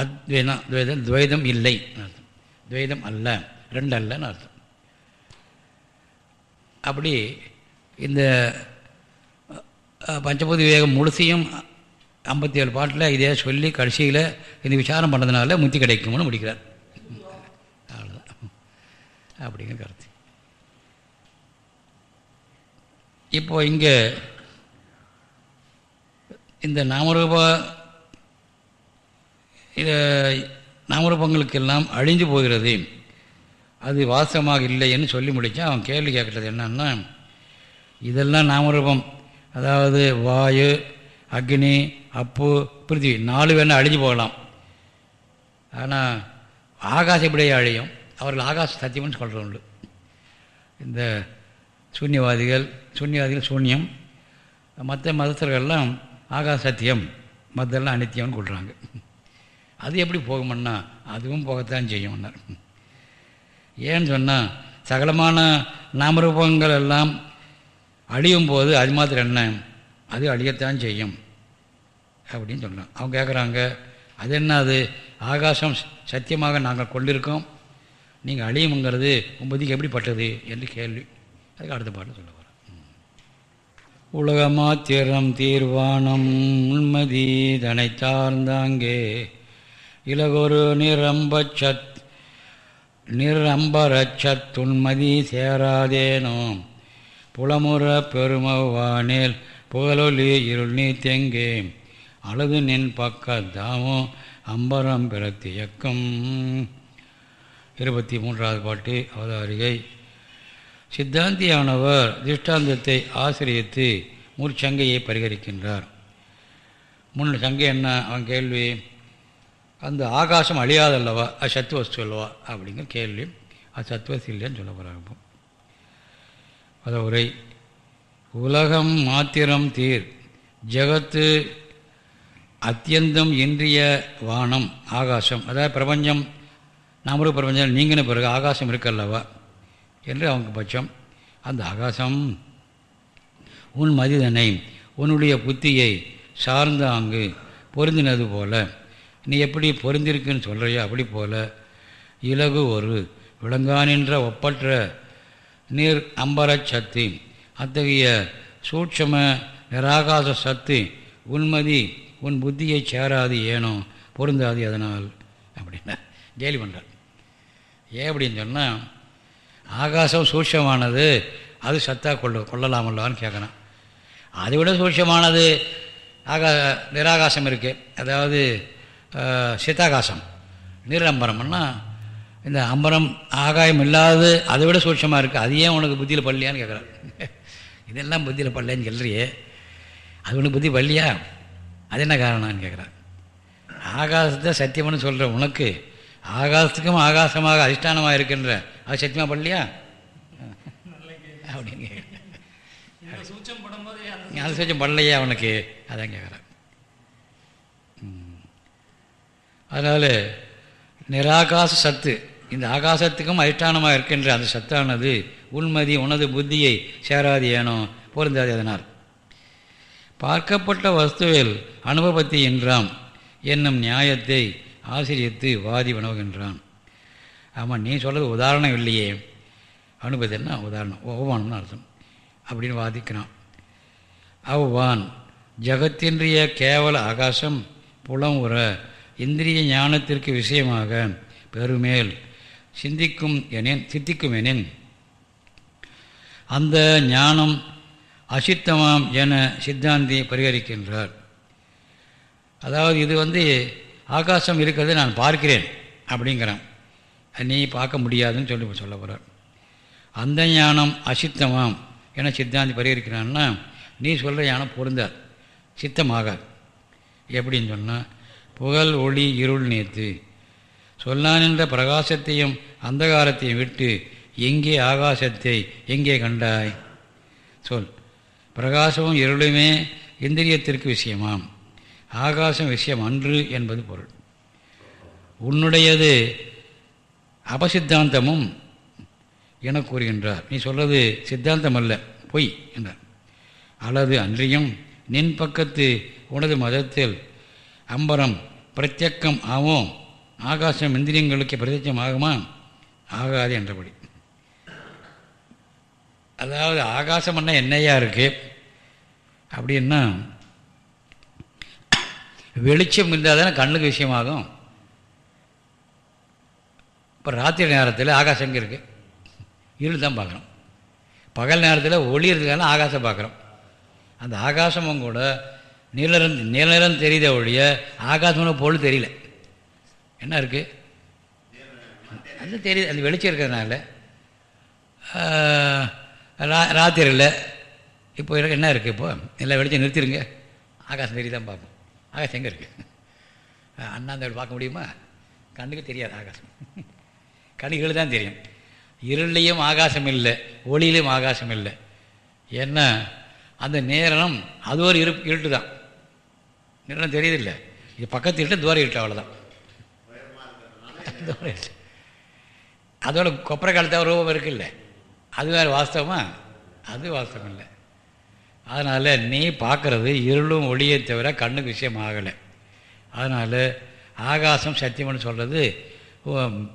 அத்வைதம் துவைதம் துவைதம் இல்லை. அர்த்தம். துவைதம் அல்ல. ரெண்டு அல்லன்னு அர்த்தம். அப்படி இந்த பஞ்சபூதி விவேகம் முழுசையும் ஐம்பத்தி ஏழு பாட்டில் இதே சொல்லி கடைசியில் இந்த விசாரம் பண்ணதுனால முத்தி கிடைக்கும்னு முடிக்கிறார். அவ்வளோதான் அப்படிங்கிற கருத்து. இப்போது இங்கே இந்த நாமரூப இது நாமரூபங்களுக்கெல்லாம் அழிஞ்சு போகிறது. அது வாசமாக இல்லைன்னு சொல்லி முடித்தா அவன் கேள்வி கேட்குறது என்னன்னா இதெல்லாம் நாமரூபம். அதாவது வாயு அக்னி அப்பு பிருத்திவி நாலு வேணால் அழிஞ்சு போகலாம். ஆனால் ஆகாசம் இப்படியே அழியும்? அவர்கள் ஆகாச சத்தியம்னு சொல்கிறவங்க இந்த சூன்யவாதிகள் சூன்யவாதிகள் சூன்யம் மற்ற மதத்தர்கள்லாம் ஆகாச சத்தியம் மற்றெல்லாம் அனித்தியம்னு கொள்கிறாங்க அது எப்படி போகுமன்னா அதுவும் போகத்தான் செய்யும்னார் ஏன்னு சொன்னால் சகலமான நாமரூபங்கள் எல்லாம் அழியும் போது அது மாத்திரம் என்ன? அது அழியத்தான் செய்யும். அப்படின்னு சொல்கிறான் அவங்க கேட்குறாங்க அது என்ன அது? ஆகாசம் சத்தியமாக நாங்கள் கொண்டிருக்கோம். நீங்கள் அழியுங்கிறது உம்பதிக்கு எப்படிப்பட்டது? என்று கேள்வி. அதுக்கு அடுத்த பாட்டு சொல்ல போகிறோம் உலகமாத்திரம் தீர்வானம் உண்மதி தனை சார்ந்தாங்கே இலகொரு நிரம்பச்சத் நிரம்பரச்சத்துன்மதி சேராதேனோ. புலமுற பெருமவானேல் புகழொலி இருள் நீ தெங்கே. அழுது நின் பக்கத்தாமோ அம்பரம் பிறத்தி இயக்கம் இருபத்தி மூன்றாவது பாட்டு அவதாரிகை. சித்தாந்தியானவர் திருஷ்டாந்தத்தை ஆசிரியத்து முற்சங்கையை பரிகரிக்கின்றார். முன் சங்கை என்ன அவன் கேள்வி அந்த ஆகாசம் அழியாதல்லவா? அது சத்துவஸ்து அல்லவா அப்படிங்கிற கேள்வி. அது சத்துவஸ்து இல்லைன்னு சொல்ல போகிறாங்க அத உரை உலகம் மாத்திரம் தீர் ஜகத்து அத்தியந்தம் இன்றிய வானம் ஆகாசம். அதாவது பிரபஞ்சம் நாமரு பிரபஞ்சம் நீங்கின பிறகு ஆகாசம் இருக்கல்லவா? என்று அவங்க பட்சம் அந்த ஆகாசம் உன் மதிதனை உன்னுடைய புத்தியை சார்ந்த அங்கு பொருந்தினது போல நீ எப்படி பொருந்திருக்குன்னு சொல்கிறையோ அப்படி போல இலகு ஒரு. விளங்கானின்ற ஒப்பற்ற நீர் அம்பரச் சத்து. அத்தகைய சூட்சம நிராகாச சத்து. உன்மதி உன் புத்தியை சேராது ஏனோ பொருந்தாது அதனால். அப்படின்னா கேலி பண்ணுறார் ஏன் அப்படின்னு சொன்னால் ஆகாசம் சூட்சமானது அது சத்தாக கொள்ள கொள்ளலாமல்லான்னு கேட்குறான் அதை விட சூட்சமானது ஆகா நிராகாசம் இருக்குது அதாவது சித்தாகாசம் நீரம்பரம்னா இந்த அம்பரம் ஆகாயம் இல்லாதது அதை விட சூட்சமாக இருக்குது அது ஏன் உனக்கு புத்தியில் பள்ளியான்னு கேட்குறான் இதெல்லாம் புத்தியில் பள்ளியான்னு சொல்கிறியே அது உனக்கு புத்தி பள்ளியா அது என்ன காரணம்னு கேட்குறான் ஆகாசத்தை சத்தியம்னு சொல்கிற உனக்கு ஆகாசத்துக்கும் ஆகாசமாக அதிஷ்டானமாக இருக்கின்ற அது சத்தியமாக பள்ளியா அப்படின்னு கேட்குறேன் அது சூச்சம் படலையா அவனுக்கு. அதான் கேட்குறான் அதனால் நிராகாச சத்து இந்த ஆகாசத்துக்கும் அதிஷ்டானமாக இருக்கின்ற அந்த சத்தானது உண்மதி உனது புத்தியை சேராது ஏனோ பொருந்தாது அதனால். பார்க்கப்பட்ட வஸ்துவில் அனுபவத்தி என்றாம் என்னும் நியாயத்தை ஆசிரியத்து வாதி வினவுகின்றான் ஆமாம் நீ சொல்கிறது உதாரணம் இல்லையே. அனுபவத்தின்னா உதாரணம். அவமானம்னு அர்த்தம். அப்படின்னு வாதிக்கிறான். அவ்வான் ஜகத்தின்றிய கேவல ஆகாசம் புலம் உற இந்திரிய ஞானத்திற்கு விஷயமாக பெருமேல் சிந்திக்கும் எனேன் சித்திக்கும் எனின் அந்த ஞானம் அசித்தமாம் என சித்தாந்தி பரிகரிக்கின்றார். அதாவது இது வந்து ஆகாசம் இருக்கிறது நான் பார்க்கிறேன் அப்படிங்கிறான். நீ பார்க்க முடியாதுன்னு சொல்லி சொல்ல போகிறார் அந்த ஞானம் அசித்தமாம் என சித்தாந்தி பரிகரிக்கிறான்னா நீ சொல்கிற ஞானம் பொருந்தாது சித்தமாகாது. எப்படின்னு சொன்னால் புகழ் ஒளி இருள் நேத்து. சொல்லான் என்ற பிரகாசத்தையும் அந்தகாரத்தையும் விட்டு எங்கே ஆகாசத்தை எங்கே கண்டாய்? சொல். பிரகாசமும் இருளுமே இந்திரியத்திற்கு விஷயமாம். ஆகாசம் விஷயம் அன்று என்பது பொருள். உன்னுடையது அபசித்தாந்தமும் என கூறுகின்றார். நீ சொல்வது சித்தாந்தம் அல்ல பொய் என்றார். அல்லது அன்றியும் நின் பக்கத்து உனது மதத்தில் அம்பரம் பிரத்யக்கம் ஆகும் ஆகாசம் இந்திரியங்களுக்கு பிரத்யட்சம் ஆகுமா ஆகாது என்றபடி. அதாவது ஆகாசம்னா என்னையா இருக்குது அப்படின்னா வெளிச்சம் இருந்தால் தானே கண்ணுக்கு விஷயமாகும். இப்போ ராத்திரி நேரத்தில் ஆகாசம் எங்கே இருக்குது இருள் தான் பார்க்குறோம் பகல் நேரத்தில் ஒளி இருக்கிறதுனால ஆகாசம் பார்க்குறோம். அந்த ஆகாசமும் கூட நீலரம் நீலரம் தெரியுதே ஒழிய ஆகாசம்னு பொருள் தெரியல. என்ன இருக்குது அது தெரியுது அந்த வெளிச்சம் இருக்கிறதுனால. ரா ராத்திரியில் இப்போ இருக்க என்ன இருக்குது இப்போ? எல்லா வெளிச்சம் நிறுத்திடுங்க. ஆகாசம் தெரியுதான் பார்ப்போம். ஆகாசம் எங்கே இருக்குது அண்ணாந்தோடு பார்க்க முடியுமா? கண்ணுக்கு தெரியாது ஆகாசம். கண்ணுகள் தான் தெரியும். இருளையும் ஆகாசம் இல்லை ஒளியிலையும் ஆகாசம் இல்லை. ஏன்னா அந்த நேரம் அது ஒரு இரு இருட்டு தான் நேரம் தெரியதில்லை. இது பக்கத்து வீட்டில் தூரம் இருட்டு அவ்வளோதான் தூரம் அதோட கொப்பரை காலத்தை ரூபம் இருக்குல்ல. அது வேறு வாஸ்தவமா? அது வாஸ்தவம் இல்லை. அதனால் நீ பார்க்குறது இருளும் ஒளியை தவிர கண்ணுக்கு விஷயம் ஆகலை. அதனால் ஆகாசம் சத்தியம்னு சொல்கிறது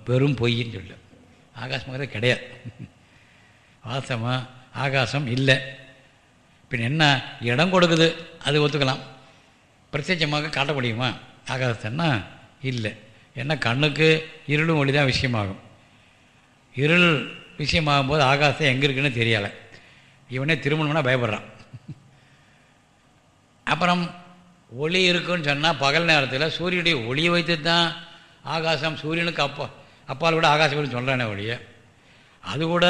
வெறும் பொய்ன்னு சொல்லு. ஆகாசம்ங்கிறது கிடையாது. வாஸ்தவமாக ஆகாசம் இல்லை. பின் என்ன இடம் கொடுக்குது அது ஒத்துக்கலாம். பிரத்யட்சமாக காட்ட முடியுமா ஆகாசத்தைன்னா இல்லை. ஏன்னா கண்ணுக்கு இருளும் ஒளி தான் விஷயமாகும். இருள் விஷயமாகும் போது ஆகாசம் எங்கே இருக்குன்னு தெரியலை. இவனே திருமணம்னா பயப்படுறான். அப்புறம் ஒளி இருக்குன்னு சொன்னால் பகல் நேரத்தில் சூரியனுடைய ஒளியை வைத்து தான் ஆகாசம் சூரியனுக்கு அப்பா அப்பால் கூட ஆகாசம் சொல்கிறானே ஒழிய அது கூட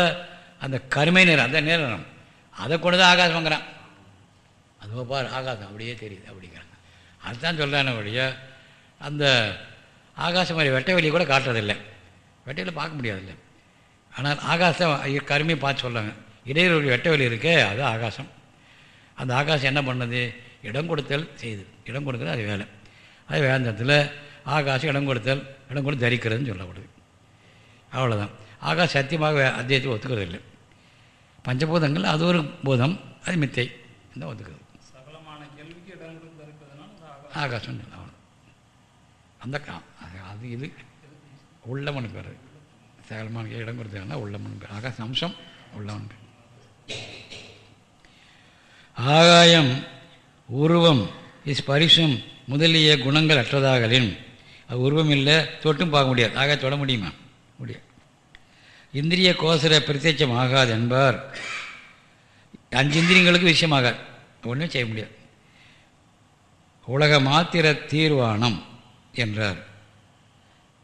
அந்த கருமை நேரம் அந்த நேரம் அதை கொண்டு தான் ஆகாசங்கிறான் அதுவோ பார் ஆகாசம் அப்படியே தெரியுது அப்படிங்கிறாங்க அதுதான் சொல்கிறானே ஒழிய அந்த ஆகாசம் மாதிரி வெட்ட வெளியை கூட காட்டுறதில்லை. வெட்டையில் பார்க்க முடியாதில்லை. ஆனால் ஆகாசம் கருமையை பார்த்து சொல்கிறாங்க இடையில் வெட்ட வெளி இருக்கே அது ஆகாசம். அந்த ஆகாசம் என்ன பண்ணுது? இடம் கொடுத்தல் செய்து. இடம் கொடுக்குறது அது வேலை. அது வேந்தத்தில் ஆகாசம் இடம் கொடுத்தல் இடம் கொடுத்து தரிக்கிறதுன்னு சொல்லப்படுது. அவ்வளோதான் ஆகாச சத்தியமாக அத்தியத்தை ஒத்துக்கிறது இல்லை பஞ்சபூதங்கள் அது ஒரு பூதம் அது மித்தை. தான் ஒத்துக்கிறது. ஆகாசம் அவன். அந்த அது இது உள்ளவனு பேர். சகலமான இடம் கொடுத்ததுனா உள்ளமனு பேர். ஆகாச அம்சம் உள்ளவன் பேர். ஆகாயம் உருவம் ஸ்பரிசம் முதலிய குணங்கள் அற்றதாகலின். அது உருவம் இல்லை தொட்டும் பார்க்க முடியாது. ஆக தொட முடியுமா? முடியாது. இந்திரிய கோசர பிரத்யட்சம் ஆகாது என்பார். அஞ்சு இந்திரியங்களுக்கு விஷயமாகாது ஒன்றும் செய்ய முடியாது. உலக மாத்திர தீர்வானம் என்றார்.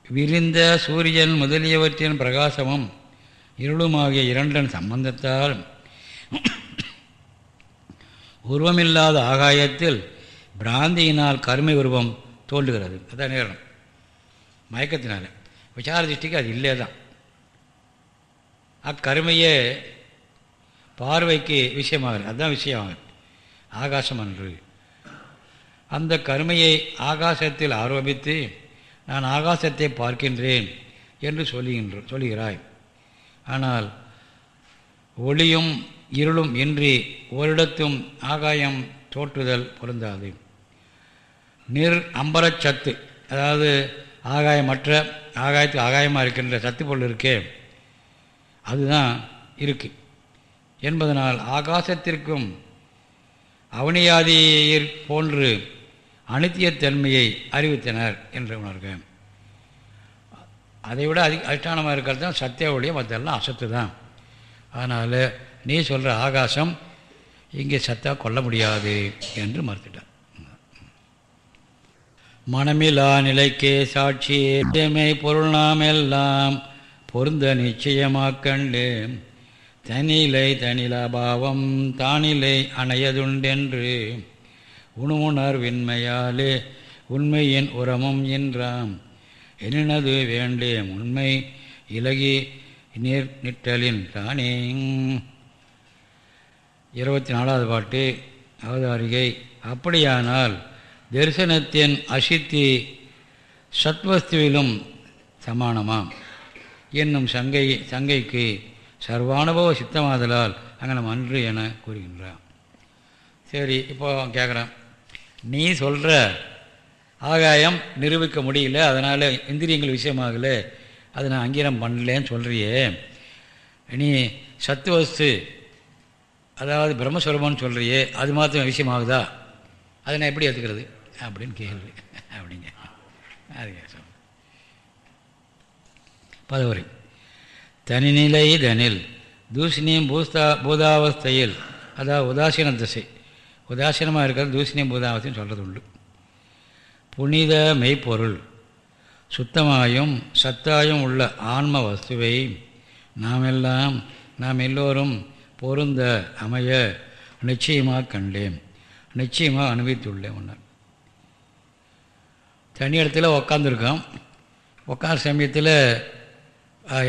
விரிந்த சூரியன் முதலியவற்றின் பிரகாசமும் இருளுமாகிய இரண்டன் சம்பந்தத்தால் உருவமில்லாத ஆகாயத்தில் பிராந்தியினால் கருமை உருவம் தோன்றுகிறது. அதான் நேரம். மயக்கத்தினால. விசார திருஷ்டிக்கு அது இல்லே தான். அக்கருமையே பார்வைக்கு விஷயமாகுது அதுதான் விஷயமாகுது ஆகாசம் அன்று. அந்த கருமையை ஆகாசத்தில் ஆரோபித்து நான் ஆகாசத்தை பார்க்கின்றேன் என்று சொல்லுகின்ற சொல்கிறாய் ஆனால் ஒளியும் இருளும் இன்றி ஓரிடத்தும் ஆகாயம் தோற்றுதல் பொருந்தாது. நிர் அம்பரச்சத்து அதாவது ஆகாயமற்ற ஆகாயத்துக்கு ஆகாயமாக இருக்கின்ற சத்து பொருள் இருக்கே அதுதான் இருக்குது என்பதனால் ஆகாசத்திற்கும் அவனியாதியிற் போன்று அனித்தியத்தன்மையை அறிவித்தனர் என்று உணர்க அதை விட அதி அதிஷ்டானமாக இருக்கிறது தான் சத்திய ஒழிய மற்றெல்லாம் அசத்து தான். அதனால் நீ சொல்கிற ஆகாசம் இங்கே சத்தா கொல்ல முடியாது என்று மறுத்துட்டார். மனமிலா நிலைக்கே சாட்சியேமை பொருள் நாம் எல்லாம் பொருந்த நிச்சயமாக்கண்டு. தனிலை தனிலாபாவம் தானிலை அணையதுண்டென்று உணுணர்வின்மையாலே உண்மையின் உரமும் என்றாம். எனினது வேண்டேன் உண்மை இலகி நீர் நிற்றலின் தானே. இருபத்தி நாலாவது பாட்டு அவதாரிகை. அப்படியானால் தரிசனத்தின் அசித்தி சத்வஸ்துவிலும் சமானமாம். என்னும் சங்கை சங்கைக்கு சர்வானுபவ சித்தமாதலால் அங்கே நம்ம அன்று என கூறுகின்றான் சரி இப்போ கேட்குறான். நீ சொல்கிற ஆகாயம் நிரூபிக்க முடியல அதனால் இந்திரியங்கள் விஷயமாகலை. அதை நான் அங்கீகாரம் பண்ணலேன்னு சொல்கிறியே நீ சத்துவஸ்து அதாவது பிரம்மஸ்வரமானு சொல்கிறியே அது மாத்திரம் விஷயமாகுதா? அதை நான் எப்படி எடுத்துக்கிறது அப்படின்னு கேள்வி அப்படிங்க. அது பதவரி. தனிநிலை தனில் தூஷணியம் பூஸ்தா பூதாவஸ்தையில் அதாவது உதாசீன திசை. உதாசீனமாக இருக்கிறது தூஷணியம் பூதாவஸ்தைன்னு சொல்கிறது உண்டு புனித மெய்ப்பொருள். சுத்தமாயும் சத்தாயும் உள்ள ஆன்ம வஸ்துவை நாமெல்லாம் நாம் எல்லோரும் பொருந்த அமைய நிச்சயமாக கண்டேன். நிச்சயமாக அனுபவித்துள்ளேன் ஒன்று தனி இடத்துல உக்காந்துருக்கோம் உட்கார சமயத்தில்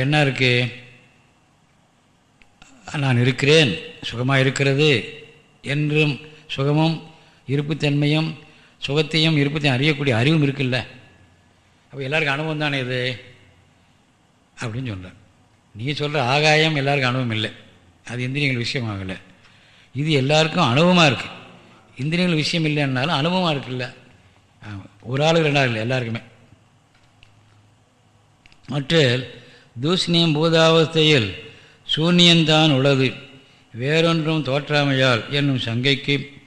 என்ன இருக்குது நான் இருக்கிறேன். சுகமாக இருக்கிறது. என்றும் சுகமும் இருப்புத்தன்மையும் சுகத்தையும் இருப்பத்தையும் அறியக்கூடிய அறிவும் இருக்குல்ல? அப்போ எல்லாருக்கும் அனுபவம் தானே இது? அப்படின்னு சொல்கிறார் நீ சொல்கிற ஆகாயம் எல்லாருக்கும் அனுபவம் இல்லை. அது இந்திரியங்கள் விஷயமாகலை. இது எல்லாருக்கும் அனுபவமாக இருக்குது இந்திரியங்கள் விஷயம் இல்லைன்னாலும் அனுபவமாக இருக்குல்ல? ஒரு ஆளுக்கு ரெண்டாவது இல்லை எல்லாருக்குமே. மற்ற தூஷணியம் பூதாவஸ்தையில் சூன்யந்தான் உள்ளது. வேறொன்றும் தோற்றாமையால் என்னும் சங்கைக்கு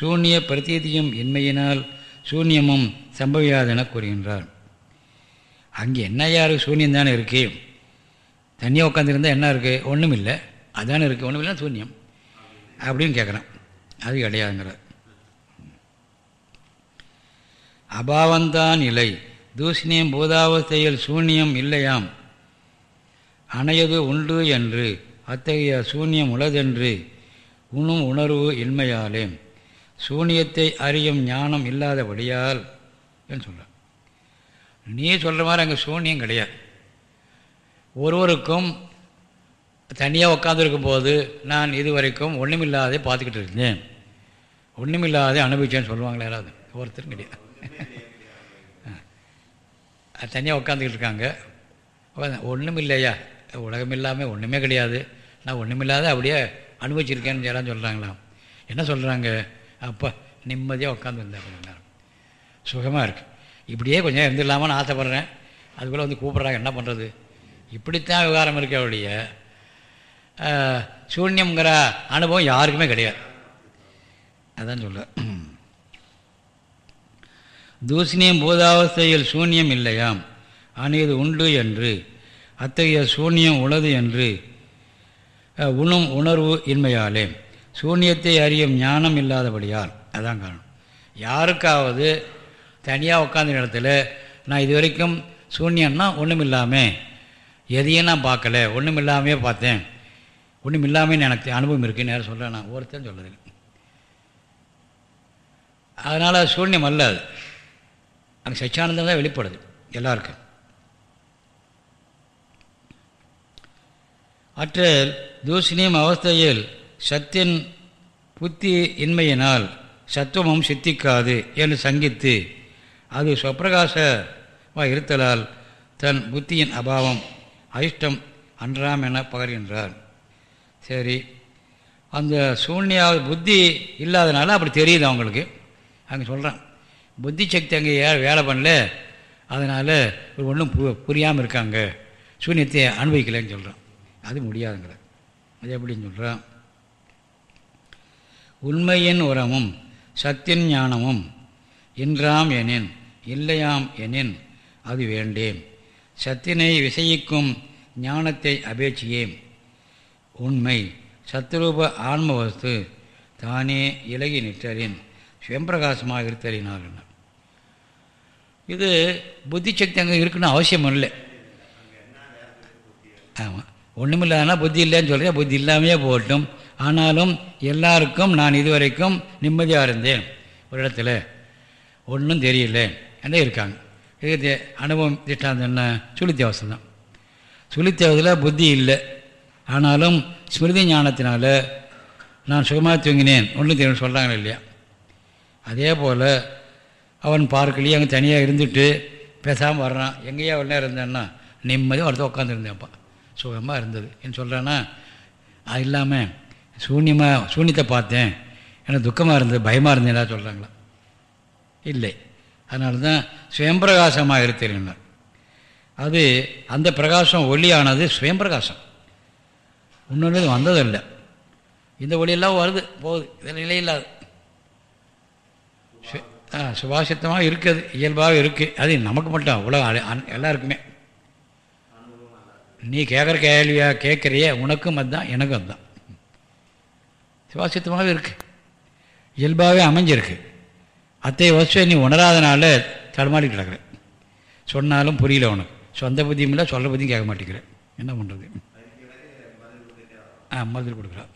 சூன்ய பிரதீதியும் இன்மையினால் சூன்யமும் சம்பவியாதென கூறுகின்றார். அங்கே என்ன யார் சூன்யம் தானே இருக்கு? தனியாக உட்காந்துருந்தால் என்ன இருக்குது ஒன்றும் இல்லை அதானே இருக்குது ஒன்றும் இல்லை சூன்யம். அப்படின்னு கேட்குறான் அது கிடையாதுங்கிறார். அபாவந்தான் இல்லை தூஷணியம் பூதாவஸ்தையில் சூன்யம் இல்லையாம். அணையது உண்டு என்று அத்தகைய சூன்யம் உளதென்று உணும் உணர்வு இன்மையாலே. சூனியத்தை அறியும் ஞானம் இல்லாதபடியால் சொல்கிறார் நீ சொல்கிற மாதிரி அங்கே சூன்யம் கிடையாது. ஒருவருக்கும் தனியாக உட்காந்துருக்கும் போது நான் இது வரைக்கும் ஒன்றுமில்லாதே பார்த்துக்கிட்டு இருந்தேன். ஒன்றுமில்லாதே அனுபவிச்சேன்னு சொல்லுவாங்களே யாராவது. ஒருத்தரும் கிடையாது. தனியாக உட்காந்துக்கிட்டு இருக்காங்க. ஒன்றும் இல்லையா உலகம் இல்லாமல் ஒன்றுமே கிடையாது. நான் ஒன்றுமில்லாத அப்படியே அனுபவிச்சிருக்கேன்னு யாராவது சொல்கிறாங்களாம் என்ன சொல்கிறாங்க அப்போ நிம்மதியாக உட்காந்து இருந்தேன் கொஞ்சம் நேரம். சுகமாக இருக்குது இப்படியே கொஞ்சம் இருந்துடலாமான்னு ஆசைப்பட்றேன். அதுக்குள்ளே வந்து கூப்பிட்றாங்க என்ன பண்ணுறது இப்படித்தான் விவகாரம் இருக்க அவளுடைய சூன்யங்கிற அனுபவம் யாருக்குமே கிடையாது. அதான் சொல்ல தூசணியம் பூதாவஸ்தையில் சூன்யம் இல்லையாம். அணியது உண்டு என்று அத்தகைய சூன்யம் உளது என்று உணும் உணர்வு இன்மையாலே. சூன்யத்தை அறியும் ஞானம் இல்லாதபடியால் அதான் காரணம். யாருக்காவது தனியாக உட்காந்த இடத்துல நான் இது வரைக்கும் சூன்யம்னா ஒன்றும் இல்லாமல் எதையும் நான் பார்க்கல ஒன்றும் இல்லாமையே பார்த்தேன் ஒன்றும் இல்லாமல் எனக்கு அனுபவம் இருக்குன்னு யாரும் சொல்கிறேன் நான். ஒருத்தன் சொல்லுறது அதனால் சூன்யம் அல்ல அது. அங்கே சச்சியானந்தம் தான் வெளிப்படுது எல்லாருக்கும். அற்றல் தூஷணியம் அவஸ்தையில் சத்தின் புத்தி இன்மையினால் சத்துவமும் சித்திக்காது என்று சங்கித்து அது சொப்பிரகாசமாக இருத்தலால் தன் புத்தியின் அபாவம் அதிர்ஷ்டம் அன்றாம் என பகர்கின்றார். சரி அந்த சூழ்நியாவது புத்தி இல்லாதனால அப்படி தெரியுது அவங்களுக்கு. அங்கே சொல்கிறான் புத்தி சக்தி அங்கே யார் வேலை பண்ணல அதனால் ஒன்றும் பு புரியாமல் இருக்காங்க. சூன்யத்தை அனுபவிக்கலைன்னு சொல்கிறான் அது முடியாதுங்கிற அது எப்படின்னு சொல்கிறான் உண்மையின் உரமும் சத்தின் ஞானமும் இன்றாம் எனின் இல்லையாம் எனின் அது வேண்டேன். சத்தினை விசையிக்கும் ஞானத்தை அபேட்சியேன். உண்மை சத்ரூப ஆன்ம வஸ்து தானே இலகி நிற்றலின் சுயம்பிரகாசமாக இருத்தலினார்கள் இது புத்தி சக்தி அங்கே இருக்குன்னு அவசியம் இல்லை. ஆமாம் ஒன்றுமில்லாதனா புத்தி இல்லைன்னு சொல்கிறேன் புத்தி இல்லாமையே போகட்டும். ஆனாலும் எல்லாருக்கும் நான் இதுவரைக்கும் நிம்மதியாக இருந்தேன். ஒரு இடத்துல. ஒன்றும் தெரியல. என்ன இருக்காங்க. இது அனுபவம் திட்டாந்தம் என்ன? சுழித்தியாவசம் தான் சுழித்தியாவதில் புத்தி இல்லை. ஆனாலும் ஸ்மிருதி ஞானத்தினால நான் சுகமாக தூங்கினேன். ஒன்றும் தெரியும் சொல்கிறாங்க இல்லையா? அதே போல் அவன் பார்க்கலையே அங்கே தனியாக இருந்துட்டு பேசாமல் வர்றான். எங்கேயா அவ்வளோ நேரம் இருந்தேன்னா நிம்மதியாக ஒருத்தர் உட்காந்துருந்தேன்ப்பா சுகமாக இருந்தது. என்ன சொல்கிறேன்னா அது இல்லாமல் சூன்யமாக சூன்யத்தை பார்த்தேன். எனக்கு துக்கமாக இருந்தது பயமாக இருந்தேன் சொல்கிறாங்களா இல்லை. அதனால தான் சுயம்பிரகாசமாக இருக்கிறார் அது அந்த பிரகாசம் ஒளியானது சுயம்பிரகாசம். இன்னொன்று வந்ததில்லை. இந்த ஒளியெல்லாம் வருது போகுது. இதில் நிலையில்லாது சுபாசித்தமாக இருக்குது இயல்பாக இருக்குது அது நமக்கு மட்டும் உலகம் எல்லாருக்குமே. நீ கேட்குற கேள்வியா கேட்குறிய உனக்கும் அதுதான் எனக்கும் அதுதான். சுபாசித்தமாக இருக்குது இயல்பாகவே அமைஞ்சிருக்கு. அத்தைய வசுவை நீ உணராதனால தடுமாடி கிடக்குற. சொன்னாலும் புரியல உனக்கு. சொந்த புத்தியும் இல்லை சொல்ல புத்தியும் கேட்க மாட்டேங்கிறேன் என்ன பண்ணுறது ஆ மதுரை கொடுக்குறான்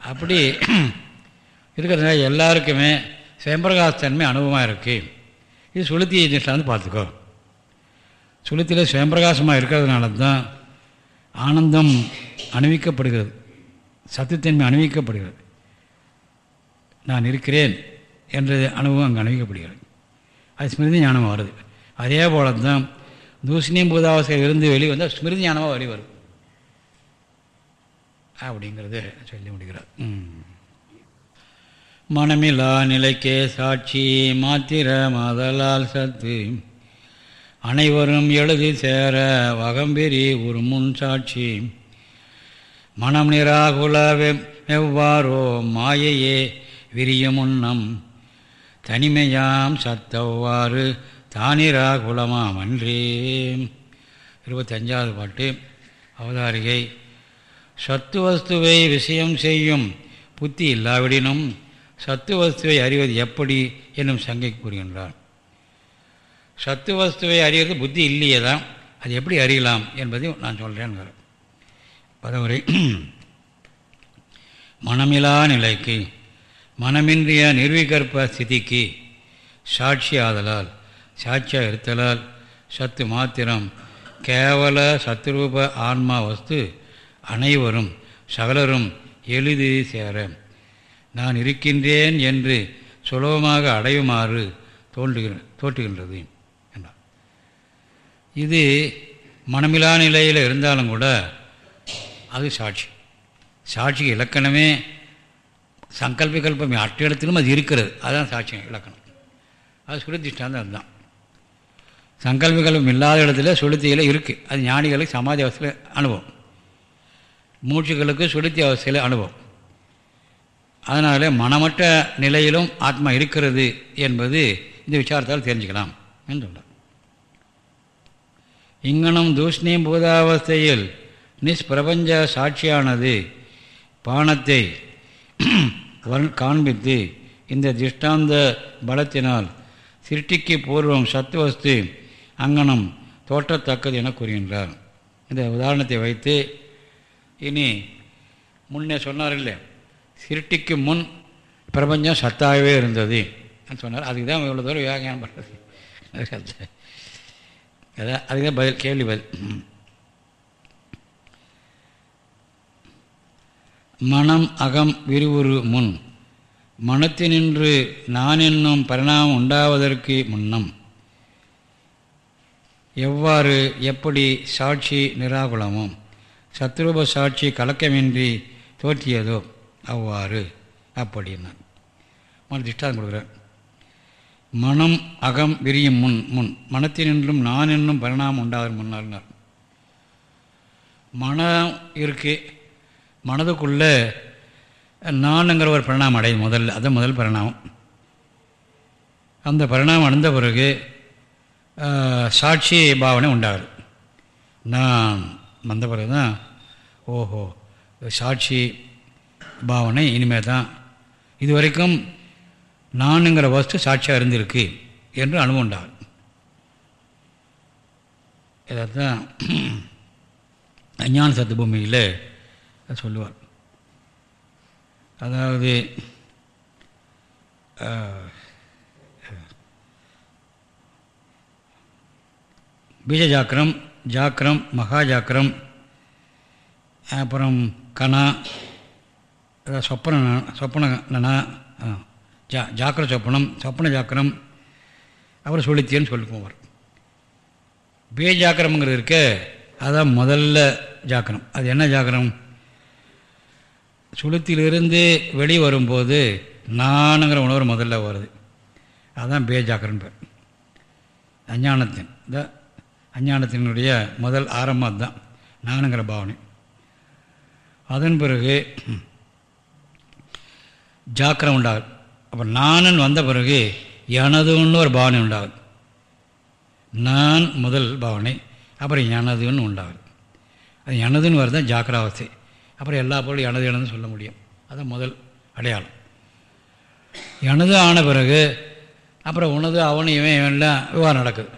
அப்படி இருக்கிறதுனால எல்லாருக்குமே சுயம்பிரகாசத்தன்மை அனுபவமாக இருக்குது இது சுளுத்தி வந்து பார்த்துக்கோ. சுளுத்தியில் சுயம்பிரகாசமாக இருக்கிறதுனால தான் ஆனந்தம் அணிவிக்கப்படுகிறது சத்துத்தன்மை அணிவிக்கப்படுகிறது நான் இருக்கிறேன் என்ற அனுபவம் அங்கே அணிவிக்கப்படுகிறது அது ஸ்மிருதி ஞானமாக வருது. அதே போல தான் தூசணியம் பூதாவசையில் இருந்து வெளியே வந்தால் ஸ்மிருதி ஞானமாக வெளி வரும். அப்படிங்கிறத சொல்லி முடிகிறார் மனமில்லா நிலைக்கே சாட்சி மாத்திர மாதலால் சத்து. அனைவரும் எழுதி சேர வகம்பெறி ஒரு முன் சாட்சி. மனம் நிராகுல எவ்வாறோ மாயையே விரியமுன்னம். தனிமையாம் சத்தவ்வாறு தானிராகுலமாமன்றே. இருபத்தஞ்சாவது பாட்டு அவதாரிகை. சத்து வஸ்துவை விஷயம் செய்யும் புத்தி இல்லாவிடினும் சத்து வஸ்துவை அறிவது எப்படி என்னும் சங்கை கூறுகின்றார். சத்து வஸ்துவை அறிவது புத்தி இல்லையே தான் அது எப்படி அறியலாம் என்பதையும் நான் சொல்கிறேன் பதவுரை மனமிலா நிலைக்கு மனமின்றிய நிர்வீகற்ப ஸ்திதிக்கு சாட்சி ஆதலால் சாட்சியாக இருத்தலால் சத்து மாத்திரம் கேவல சத்துரூப ஆன்மா வஸ்து அனைவரும் சகலரும் எளிது சேர. நான் இருக்கின்றேன் என்று சுலபமாக அடையுமாறு தோன்றுகிற தோற்றுகின்றது என்றார். இது மனமிலா நிலையில் இருந்தாலும் கூட அது சாட்சி. சாட்சிக்கு இலக்கணமே சங்கல்ப அட்ட இடத்திலும் அது இருக்கிறது. அதுதான் சாட்சி இலக்கணம். அது சுருதிஷ்டாந்தம் அதுதான். சங்கல்பிகல்பம் இல்லாத இடத்துல சுளுத்தியில் இருக்குது அது ஞானிகளுக்கு சமாதி அவசியத்தில் அனுபவம். மூச்சுகளுக்கு சுளுத்தி அவஸ்தையில் அனுபவம். அதனால் மனமற்ற நிலையிலும் ஆத்மா இருக்கிறது என்பது இந்த விசாரத்தால் தெரிஞ்சுக்கலாம் என்று சொல்கிறார் இங்கனம் தூஷ்ணியம் பூதாவஸ்தையில் நிஷ்பிரபஞ்ச சாட்சியானது பானத்தை காண்பித்து இந்த திஷ்டாந்த பலத்தினால் சிருஷ்டிக்கு பூர்வம் சத்துவஸ்து அங்கனம் தோற்றத்தக்கது என கூறுகின்றார். இந்த உதாரணத்தை வைத்து இனி முன்னே சொன்னார் சிருட்டிக்கு முன் பிரபஞ்சம் சத்தாகவே இருந்தது சொன்னார். அதுக்கு தான் இவ்வளோ தூரம் வியாகியானம் பண்ணுறது அதான் அதுக்கு தான் பதில் கேள்வி பதில். மனம் அகம் விரிவுரு முன். மனத்தினின்று நான் என்னும் பரிணாமம் உண்டாவதற்கு முன்னம். எவ்வாறு எப்படி சாட்சி நிராகுலமும் சத்ரூப சாட்சி கலக்கமின்றி தோற்றியதோ அவ்வாறு அப்படின்னார். மன திஷ்டாந்தம் கொடுக்குறேன் மனம் அகம் விரியும் முன் முன். மனத்தினின்றும் நான் என்னும் பரிணாமம் உண்டாகும் முன்னாள்னார். மனம் இருக்குது மனதுக்குள்ளே நானுங்கிற ஒரு பரிணாமம் அடையும் முதல்ல. அதுதான் முதல் பரிணாமம். அந்த பரிணாமம் அடைந்த பிறகு சாட்சி பாவனை உண்டாகுது. நான் வந்த பிறகு தான் ஓஹோ சாட்சி பாவனை இனிமேல் தான் இது வரைக்கும் நானுங்கிற வஸ்து சாட்சியாக இருந்திருக்கு என்று அனுபவம் உண்டாகும் இதான் அஞ்ஞான சத்து பூமியில் சொல்லுவார். அதாவது பீஜ ஜாக்கிரம் ஜாக்கிரம் மகா ஜாக்கிரம் அப்புறம் கணா சொப்பன சொப்பன நனா ஜா ஜாக்கிர சொப்பனம் சொப்பன ஜாக்கிரம் அப்புறம் சொல்லித்தியன்னு சொல்லி போவார் பீஜ இருக்க அதான் முதல்ல ஜாக்கிரம். அது என்ன ஜாக்கிரம்? சுளுத்திலிருந்து வெளியே வரும்போது நானுங்கிற உணர்வு முதல்ல வருது. அதுதான் பேஜாக்கரன் பேர். அஞ்ஞானத்தின். இந்த அஞ்ஞானத்தினுடைய முதல் ஆரம்பம் தான் நானுங்கிற பாவனை. அதன் பிறகு ஜாக்கிரம் உண்டாகும் அப்போ நானுன்னு வந்த பிறகு எனதுன்னு ஒரு பாவனை உண்டாகும் நான் முதல் பாவனை அப்புறம் எனதுன்னு உண்டாகும் அது எனதுன்னு வருதான் ஜாக்கிராவஸ்தை. அப்புறம் எல்லா பொருளும் எனது எனதுன்னு சொல்ல முடியும். அதுதான் முதல் அடையாளம். எனது ஆன பிறகு அப்புறம் உனது அவனு இவன் இவன்லாம் விவகாரம் நடக்குது.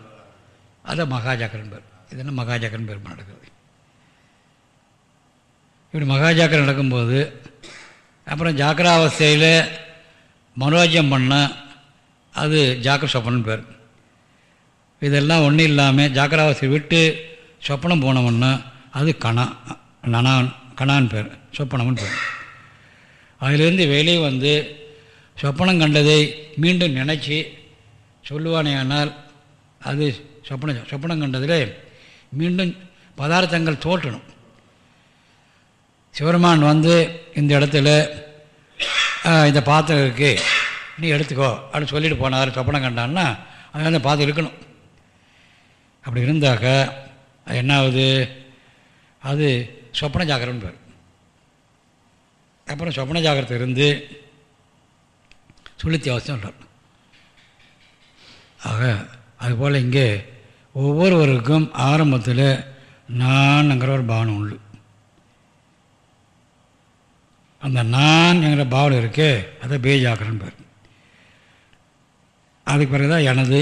அதை மகாஜாக்கரன் பேர். இது என்ன மகாஜாக்கரன் பேர் நடக்குது? இப்படி மகாஜாக்கரம் நடக்கும்போது அப்புறம் ஜாக்கிராவஸ்தையில் மனோஜம் பண்ணால் அது ஜாக்கிர சொப்பனன் பேர். இதெல்லாம் ஒன்றும் இல்லாமல் ஜாக்கிராவஸ்தை விட்டு சொப்பனம் போனோம்னா அது கணா நனான். கணான் பேர் சொப்பனம்னு பேர். அதிலிருந்து வெளியே வந்து சொப்பனம் கண்டதை மீண்டும் நினச்சி சொல்லுவானேயானால் அது சொப்பன சொப்பனம் கண்டதில் மீண்டும் பதார்த்தங்கள் தோற்றணும். சிவருமான் வந்து இந்த இடத்துல இந்த பாத்திரம் இருக்குது நீ எடுத்துக்கோ அப்படின்னு சொல்லிட்டு போனார் சொப்பனம் கண்டான்னா அதை வந்து பாத்திரம் இருக்கணும். அப்படி இருந்தாக்க அது என்ன ஆகுது அது சொப்பன ஜாகரம்னு பேர் அப்புறம் சொப்பன ஜாகிரத்தை இருந்து சுளுத்தி அவசியம் ஆக அதுபோல் இங்கே ஒவ்வொருவருக்கும் ஆரம்பத்தில் நான்ங்கிற ஒரு பாவனை உண்டு. அந்த நான் என்கிற பாவனை இருக்கே அதை பேஜாக்கிறன் பேர் அதுக்கு பிறகு தான் எனது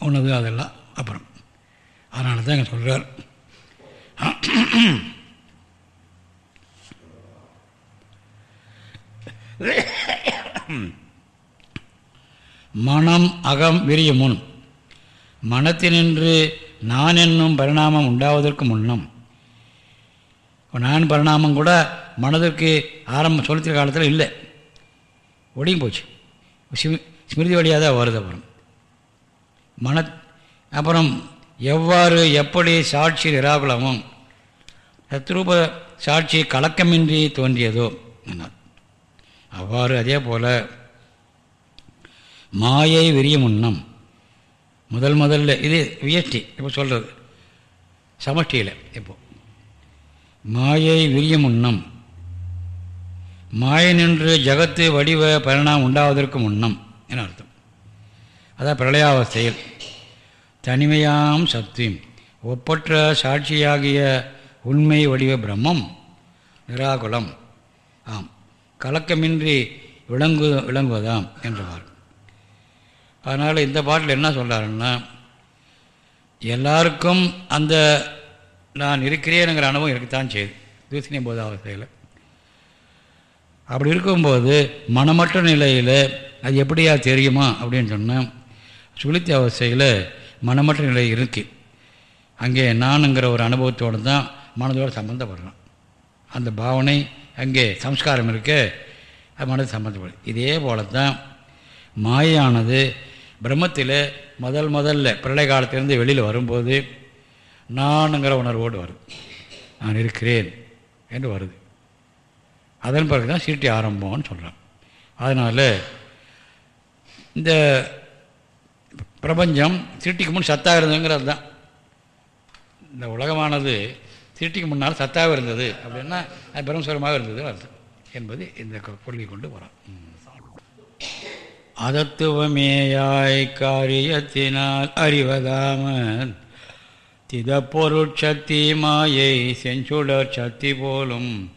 உனது அதெல்லாம் அப்புறம். அதனால தான் இங்கே சொல்கிறார் மனம் அகம் விரிய முன். மனத்தினின்று நான் என்னும் பரிணாமம் உண்டாவதற்கு முன்னம். நான் பரிணாமம் கூட மனதிற்கு ஆரம்ப சொல்லித்த காலத்தில் இல்லை. ஒடியும் போச்சு. ஸ்மிருதி வழியாக தான் வருது அப்புறம். மன அப்புறம் எவ்வாறு எப்படி சாட்சி நிராகுலமும் சத்ரூப சாட்சி கலக்கமின்றி தோன்றியதோ என்னார் அவ்வாறு அதே போல் மாயை விரிய முன்னம். முதல் முதல்ல இது வியஷ்டி இப்போ சொல்கிறது சமஷ்டியில் இப்போ. மாயை விரிய முன்னம். மாயை நின்று ஜகத்து வடிவ பரிணாமம் உண்டாவதற்கு முன்னம் என அர்த்தம். அதான் பிரளயாவஸ்தையில். தனிமையாம் சக்தியும் ஒப்பற்ற சாட்சியாகிய உண்மை வடிவ பிரம்மம் நிராகுலம். கலக்கமின்றி விளங்கு விளங்குவதாம் என்றவார் அதனால் இந்த பாட்டில் என்ன சொல்கிறாருன்னா எல்லாருக்கும் அந்த நான் இருக்கிறேனுங்கிற அனுபவம் இருக்கத்தான் செய்யுது. தூசணி போது அவஸ்தையில் அப்படி இருக்கும்போது மனமற்ற நிலையில் அது எப்படியா தெரியுமா அப்படின்னு சொன்னால் சுளுத்தி அவஸ்தையில் மனமற்ற நிலை இருக்குது அங்கே நானுங்கிற ஒரு அனுபவத்தோடு தான் மனதோடு சம்மந்தப்படுறோம் அந்த பாவனை அங்கே சம்ஸ்காரம் இருக்குது அது மனது சம்மந்தப்படும் இதே போல தான் மாயானது பிரம்மத்தில் முதல் முதல்ல பிரளய காலத்திலேருந்து வெளியில் வரும்போது நானுங்கிற உணர்வோடு வருது. நான் இருக்கிறேன் என்று வருது. அதன் பிறகு தான் சீட்டி ஆரம்பம்னு சொல்கிறான் அதனால் இந்த பிரபஞ்சம் திருட்டிக்கு முன் சத்தாக இருந்ததுங்கிறது தான். இந்த உலகமானது சிருட்டிக்கு முன்னால் சத்தாக இருந்தது அப்படின்னா அது பிரம்மஸ்வரமாக இருந்தது அர்த்தம் என்பது இந்த கொள்கை கொண்டு வரோம் அதத்துவமேயாய் காரியத்தினால் அறிவதாமன் திதப்பொருட்சக்தி மாயை செஞ்சுடர் சக்தி போலும்.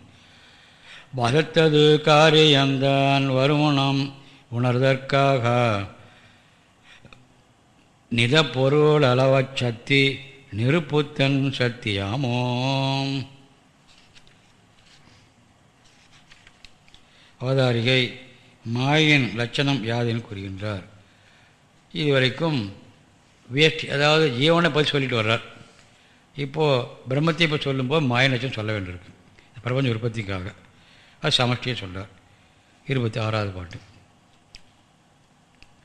பதத்தது காரியந்தான் வருமுனம் உணர்தற்காக. நிதப்பொருள் அளவச் சக்தி நிருப்புத்தன் சக்தியாமோம். அவதாரிகை மாயின் லட்சணம் யாதுன்னு கூறுகின்றார். இதுவரைக்கும் வேஷ்டி அதாவது ஜீவனை பற்றி சொல்லிட்டு வர்றார். இப்போது பிரம்மத்தை இப்போ சொல்லும்போது மாயின் லட்சம் சொல்ல வேண்டியிருக்கு. பிரபஞ்ச உற்பத்திக்காக. அது சமஷ்டியை சொல்கிறார் இருபத்தி ஆறாவது பாட்டு.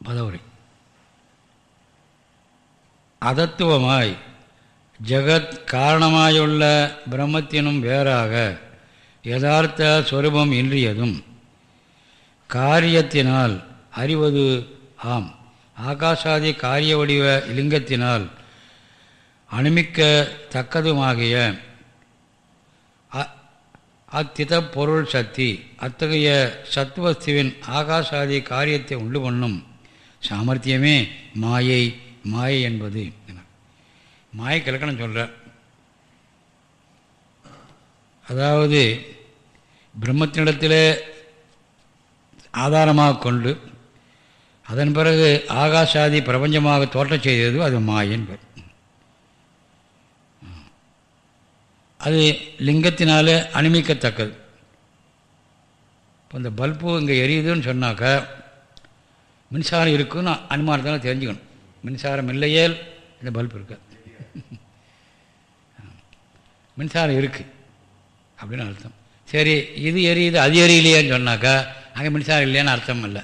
பதவுரை. அதத்துவமாய் ஜெகத் காரணமாயுள்ள பிரம்மத்தினும் வேறாக யதார்த்த சொரூபம் இன்றியதும் காரியத்தினால் அறிவது ஆம். ஆகாசாதி காரிய வடிவ லிங்கத்தினால் அனுமிக்கத்தக்கதுமாகிய அத்தித பொருள் சக்தி அத்தகைய சத்துவஸ்துவின் ஆகாசாதி காரியத்தை உண்டு பண்ணும் சாமர்த்தியமே மாயை மாயை என்பது. மாயை கிழக்கணும் சொல்கிற அதாவது பிரம்மத்தினிடத்தில் ஆதாரமாக கொண்டு அதன் பிறகு ஆகாஷாதி பிரபஞ்சமாக தோற்றம் செய்தது அது மாயின் பேர் அது லிங்கத்தினால் அனுமிக்கத்தக்கது இப்போ இந்த பல்பு இங்கே எரியுதுன்னு சொன்னாக்கா மின்சாரம் இருக்குன்னு அனுமானத்தால் தெரிஞ்சுக்கணும். மின்சாரம் இல்லையே இந்த பல்ப் இருக்காது. மின்சாரம் இருக்குது அப்படின்னு அர்த்தம். சரி இது எரியுது அது எரியலையேன்னு சொன்னாக்கா அங்கே மின்சாரம் இல்லைன்னு அர்த்தம் இல்லை.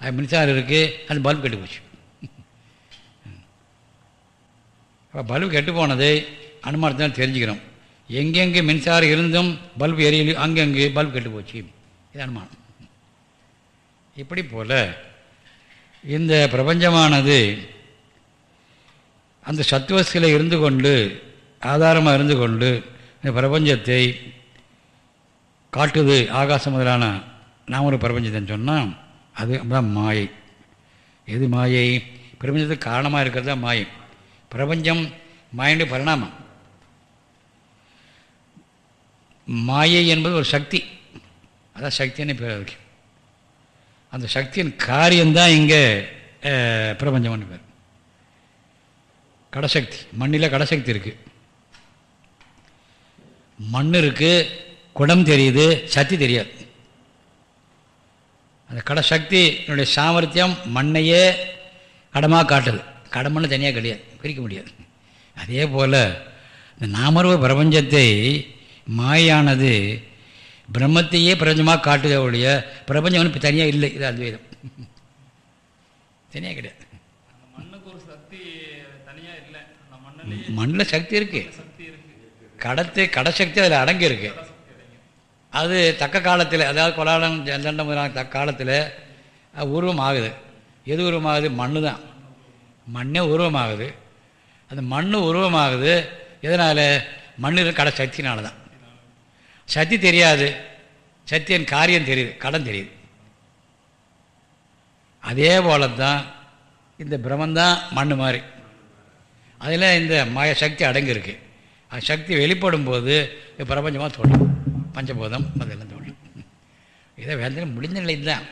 அங்கே மின்சாரம் இருக்குது அந்த பல்ப் கெட்டு போச்சு. அப்போ பல்பு கெட்டு போனதை அனுமானத்தினால் தெரிஞ்சுக்கிறோம். எங்கெங்கே மின்சாரம் இருந்தும் பல்பு எரியலையும் அங்கங்கே பல்ப் கெட்டு போச்சு. இது அனுமானம். இப்படி போல் இந்த பிரபஞ்சமானது அந்த சத்துவசில் இருந்து கொண்டு ஆதாரமாக இருந்து கொண்டு இந்த பிரபஞ்சத்தை காட்டுது ஆகாசம் முதலான நான் ஒரு பிரபஞ்சத்தைன்னு சொன்னால் அது தான் மாயை. எது மாயை? பிரபஞ்சத்துக்கு காரணமாக இருக்கிறது தான் மாயை. பிரபஞ்சம் மாயின் பரிணாமம். மாயை என்பது ஒரு சக்தி. அதான் சக்தின்னு பேர் அதுக்கு. அந்த சக்தியின் காரியம்தான் இங்கே பிரபஞ்சம்னு பேர். கடசக்தி. மண்ணில் கடசக்தி இருக்குது மண் இருக்குது குடம் தெரியுது சக்தி தெரியாது. அந்த கடசக்தி என்னுடைய சாமர்த்தியம் மண்ணையே கடமாக காட்டுது. கடமண்ணு தனியாக கிடையாது. பிரிக்க முடியாது. அதே போல் இந்த நாமர்வ பிரபஞ்சத்தை மாயானது பிரம்மத்தையே பிரபஞ்சமாக காட்டுதே ஒழிய பிரபஞ்சம் ஒன்று தனியாக இல்லை. இது அத்வைதம். தனியாக கிடையாது. மண்ணில் சக்தி இருக்கு. கடத்து கடசக்தி அதில் அடங்கி இருக்கு அது தக்க காலத்தில் அதாவது கொலாடம் ஜந்தண்டம் தக்க காலத்தில் உருவம் ஆகுது எது உருவமாகுது? மண்ணு தான் மண்ணே உருவமாகுது. அந்த மண் உருவமாகுது. எதனால்? மண்ணில் கடை சக்தினால தான் சக்தி தெரியாது. சத்தியன் காரியம் தெரியுது. கடன் தெரியுது. அதே போல தான் இந்த பிரம்மந்தான் மண் மாதிரி. அதில் இந்த மாய சக்தி அடங்கியிருக்கு. அது சக்தி வெளிப்படும் போது பிரபஞ்சமாக தோணும் பஞ்சபோதம் அதெல்லாம் தோணும் இதை வேந்தன முடிஞ்ச நிலை தான்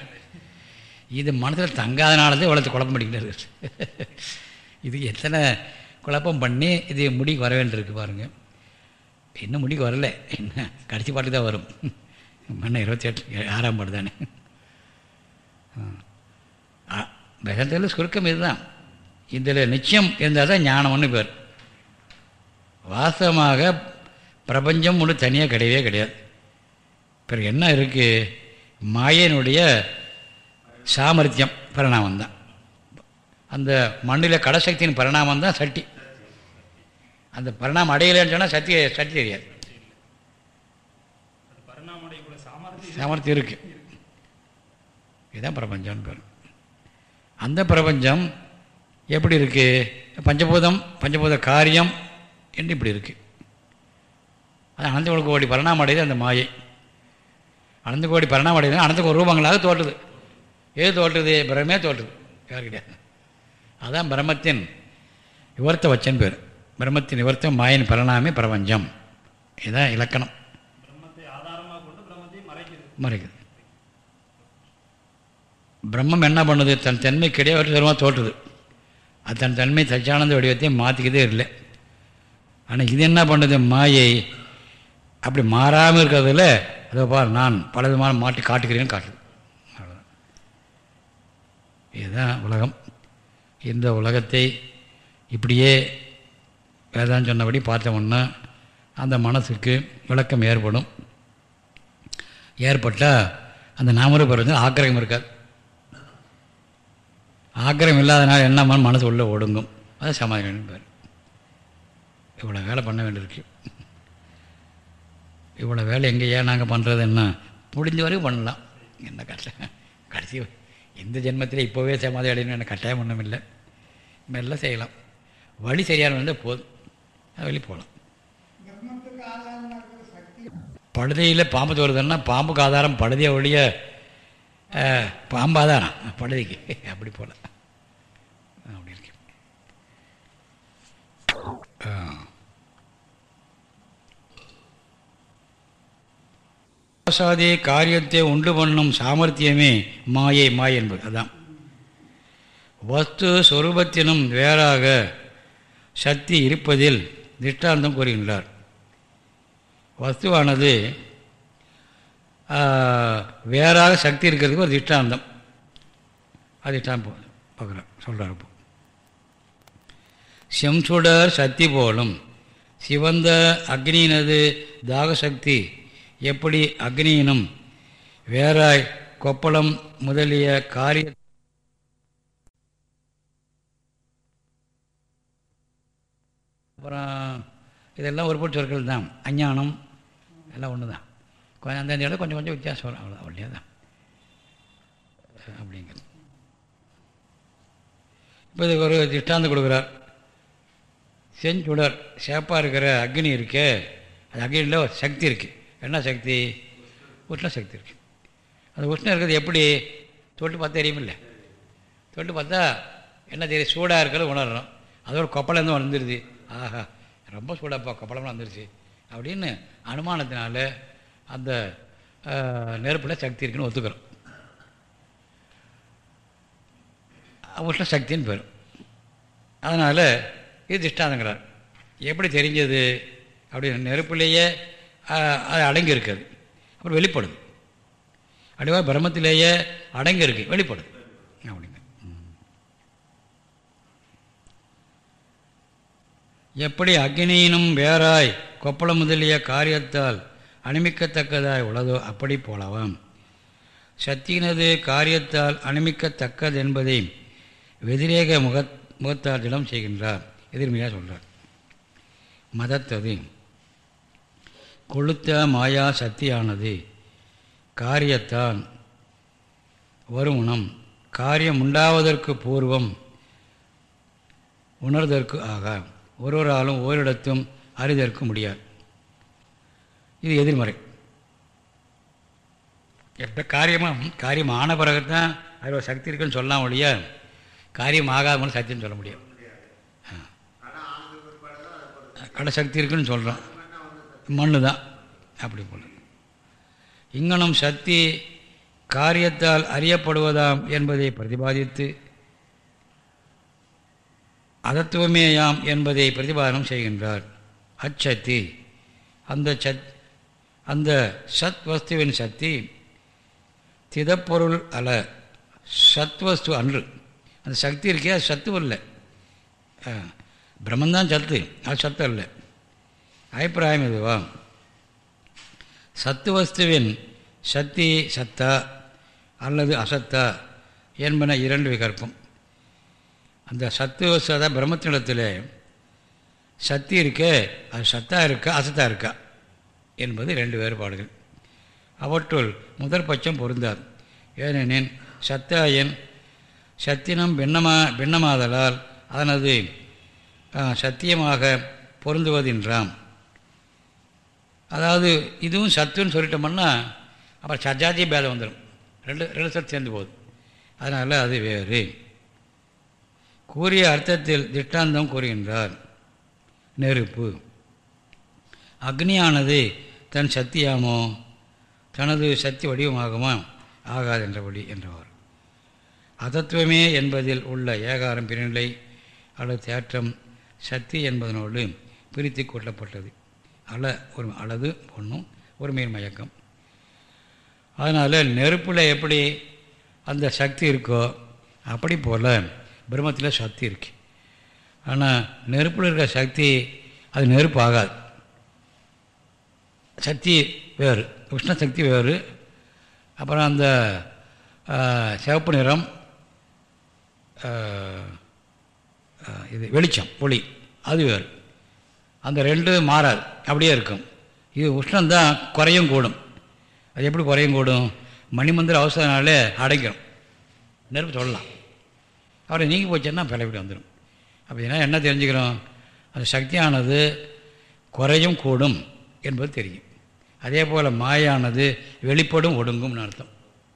இது மனசில் தங்காதனாலதான் இவ்வளோ குழப்பம் பண்ணிக்கிட்டு இது எத்தனை குழப்பம் பண்ணி இது முடிக்கு வர வேண்டியிருக்கு பாருங்கள் இன்னும் முடிக்கு வரல. என்ன? கடைசி பாட்டு தான் வரும். மண்ணை இருபத்தி எட்டு ஆறாம் பாட்டு தானே. வேதத்தில் சுருக்கம் இதுதான். இதில் நிச்சயம் இருந்தால் தான் ஞானம்னு பேர். வாஸ்தவமாக பிரபஞ்சம் ஒன்று தனியாக கிடையவே கிடையாது. பிறகு என்ன இருக்குது மாயனுடைய சாமர்த்தியம் பரிணாமம் தான். அந்த மண்ணில் கடசக்தியின் பரிணாமம் தான் சட்டி அந்த பரிணாமம் அடையலைன்னு சொன்னால் சக்தி சக்தி தெரியாது. சாமர்த்தியம் இருக்குது இதுதான் பிரபஞ்சம்னு பேர். அந்த பிரபஞ்சம் எப்படி இருக்குது பஞ்சபூதம் பஞ்சபூத காரியம் என்று இப்படி இருக்குது அது அனந்த கோடி பரிணாமம் அந்த மாயை. அனந்த கோடி பரிணாமம் அடையுது அனந்த ரூபங்களாக தோற்றுது ஏது தோற்றுது பிரமே தோற்றுது யார் கிடையாது அதான் பிரம்மத்தின் விவர்த்த வச்சன் பேர். பிரம்மத்தின் விவர்த்தம் மாயின் பரிணாமே பிரபஞ்சம். இதுதான் இலக்கணம். மறைக்குது பிரம்மம் என்ன பண்ணுது? தன் தன்மை கிடையாது தருமா தோற்றுது. அது தன் தன்மை சச்சியானந்த வடிவத்தையும் மாற்றிக்கிதே இல்லை. ஆனால் இது என்ன பண்ணுது? மாயை அப்படி மாறாமல் இருக்கிறதுல அதை பார் நான் பல விதமான மாட்டி காட்டுகிறேன்னு காட்டுது. இதுதான் உலகம். இந்த உலகத்தை இப்படியே வேதான்னு சொன்னபடி பார்த்தோம்னா அந்த மனசுக்கு விளக்கம் ஏற்படும். ஏற்பட்டால் அந்த நாமரு பிறகு ஆக்கிரகம் இருக்காது. ஆக்கிரகம் இல்லாதனால என்ன மனசு உள்ளே ஒடுங்கும்? அது சமாதானம் பேர் இவ்வளோ வேலை பண்ண வேண்டியிருக்கு. இவ்வளோ வேலை எங்கேயா நாங்கள் பண்ணுறது என்ன? முடிஞ்ச வரைக்கும் பண்ணலாம். என்ன கஷ்டம்? கடைசி இந்த ஜென்மத்தில் இப்போவே சமாதி அடையணும் எனக்கு கட்டாயம் ஒன்றும் இல்லை. மெல்ல செய்யலாம். வழி சரியான இருந்தால் போதும். வெளியே போகலாம். பழுதையில் பாம்பு தோறுதுன்னா பாம்புக்கு ஆதாரம் பழுதிய ஒழிய பாம்பு ஆதாரம் படுதைக்கு அப்படி போகலாம் அப்படி இருக்கு ஆசாதி காரியத்தை உண்டு பண்ணும் சாமர்த்தியமே மாயை மாய் என்பது. அதான். வஸ்து சொரூபத்தினும் வேறாக சக்தி இருப்பதில் திஷ்டாந்தம் கூறுகின்றார். வஸ்துவானது வேறாக சக்தி இருக்கிறதுக்கு ஒரு திஷ்டாந்தம். அது பார்க்குறோம் சொல்கிறார் இப்போ செம்சுடர் சக்தி போலும் சிவந்த அக்னியினது தாகசக்தி எப்படி அக்னியினும் வேறாய் கொப்பளம் முதலிய காரிய அப்புறம் இதெல்லாம் ஒரு சொற்கள் தான். அஞ்ஞானம் எல்லாம் ஒன்று தான் கொஞ்சம் அந்தந்த இடம் கொஞ்சம் கொஞ்சம் வித்தியாசம் வரும். அவ்வளோ அவ்வளோ தான் அப்படிங்கிறது. இப்போ இதுக்கு ஒரு திஷ்டாந்தம் கொடுக்குறார். செஞ்சுடர் சேப்பாக இருக்கிற அக்னி இருக்கே. அது அக்னியில் ஒரு சக்தி இருக்குது என்ன சக்தி? உஷ்ண சக்தி இருக்குது அந்த உஷ்ணம் இருக்கிறது எப்படி? தொட்டு பார்த்தா தெரியுமில்ல தொட்டு பார்த்தா என்ன தெரியும் சூடாக இருக்கிறது உணர்றோம் அதோட கொப்பளம் தான் வந்துடுது ஆஹா ரொம்ப சூடாப்பா கொப்பளம்லாம் வந்துருச்சு அப்படின்னு அனுமானத்தினால அந்த நெருப்பில் சக்தி இருக்குன்னு ஒத்துக்கிறோம். உஷ்ண சக்தின்னு பேரும் அதனால் இது திஷ்டாந்தங்கிறார். எப்படி தெரிஞ்சது? அப்படின்னு நெருப்புலேயே அது அடங்கி அப்புறம் வெளிப்படுது. அப்படிவா பிரம்மத்திலேயே அடங்கியிருக்கு. வெளிப்படுது. அப்படிங்க. எப்படி அக்னியினும் வேறாய் கொப்பளம் முதலிய காரியத்தால் அனுமிக்கத்தக்கதாய் உள்ளதோ அப்படி போலவாம் சத்தியினது காரியத்தால் அனுமிக்கத்தக்கது என்பதை வெதிரேக முக முகத்தால் திடம் செய்கின்றார். எதிர்மையாக சொல்கிறார் மதத்தது. கொளுத்த மாயா சக்தியானது காரியத்தான் வருமுனம் காரியம் உண்டாவதற்கு பூர்வம் உணர்தற்கு ஆக. ஒருவராலும் ஓரிடத்தும் அறிதற்கு முடியாது. இது எதிர்மறை. எப்போ காரியமாக காரியம் ஆன பிறகு தான் அதில் சக்தி இருக்குன்னு சொல்லலாம் ஒழிய காரியம் ஆகாத சக்தின்னு சொல்ல முடியும் கடை சக்தி இருக்குன்னு சொல்கிறோம் மண்ணு தான் அப்படி போல இங்கனம் சக்தி காரியத்தால் அறியப்படுவதாம் என்பதை பிரதிபாதித்து அதத்துவமேயாம் என்பதை பிரதிபாதனம் செய்கின்றார். அச்சக்தி. அந்த சத் அந்த சத் வஸ்துவின் சக்தி திதப்பொருள் அல்ல சத்வஸ்து அன்று. அந்த சக்தி இருக்கே அது சத்து இல்லை பிரம்மந்தான் சத்து அது சத்து இல்லை அபிப்பிராயம் இதுவா சத்துவஸ்துவின் சக்தி சத்தா அல்லது அசத்தா என்பன இரண்டு விகற்பம். அந்த சத்துவஸ்து அதான் பிரம்மத்தினிடத்தில் சக்தி இருக்கே அது சத்தா இருக்கா அசத்தா இருக்கா என்பது ரெண்டு வேறுபாடுகள். அவற்றுள் முதற் பட்சம் பொருந்தாது. ஏனெனில் சத்தாயின் சத்தினம் பின்னமா பின்னமாதலால் அதனது சத்தியமாக பொருந்துவதென்றாம். அதாவது இதுவும் சத்துன்னு சொல்லிட்டோம்னா அப்புறம் சஜாஜி பேதம் வந்துடும் ரெண்டு ரெண்டு சத்து சேர்ந்து போகுது. அதனால் அது வேறு. கூறிய அர்த்தத்தில் திட்டாந்தம் கூறுகின்றார். நெருப்பு. அக்னியானது தன் சக்தியாமோ தனது சக்தி வடிவமாகுமா? ஆகாது என்றபடி என்றவர். அதத்துவமே என்பதில் உள்ள ஏகாரம் பிரிநிலை அல்லது தேற்றம் சக்தி என்பதனோடு பிரித்து கொள்ளப்பட்டது. அல ஒரு அளவு ஒன்றும் ஒரு மீன் மயக்கம். அதனால் நெருப்பில் எப்படி அந்த சக்தி இருக்கோ அப்படி போல் பிரம்மத்தில் சக்தி இருக்கு. ஆனால் நெருப்பில் இருக்கிற சக்தி அது நெருப்பு ஆகாது சக்தி வேறு உஷ்ண சக்தி வேறு. அப்புறம் அந்த சிவப்பு நிறம் இது வெளிச்சம் ஒளி அது வேறு. அந்த ரெண்டு மாறாது. அப்படியே இருக்கும். இது உஷ்ணம்தான் குறையும் கூடும். அது எப்படி குறையும் கூடும்? மணிமந்திர அவசரனாலே அடைக்கணும். நெருப்பு சொல்லலாம் அப்புறம் நீங்கி போச்சுன்னா பழையபடி வந்துடும் அப்படின்னா என்ன தெரிஞ்சுக்கிறோம்? அந்த சக்தியானது குறையும் கூடும் என்பது தெரியும். அதே போல் மாயானது வெளிப்படும் ஒடுங்கும்னு அர்த்தம்.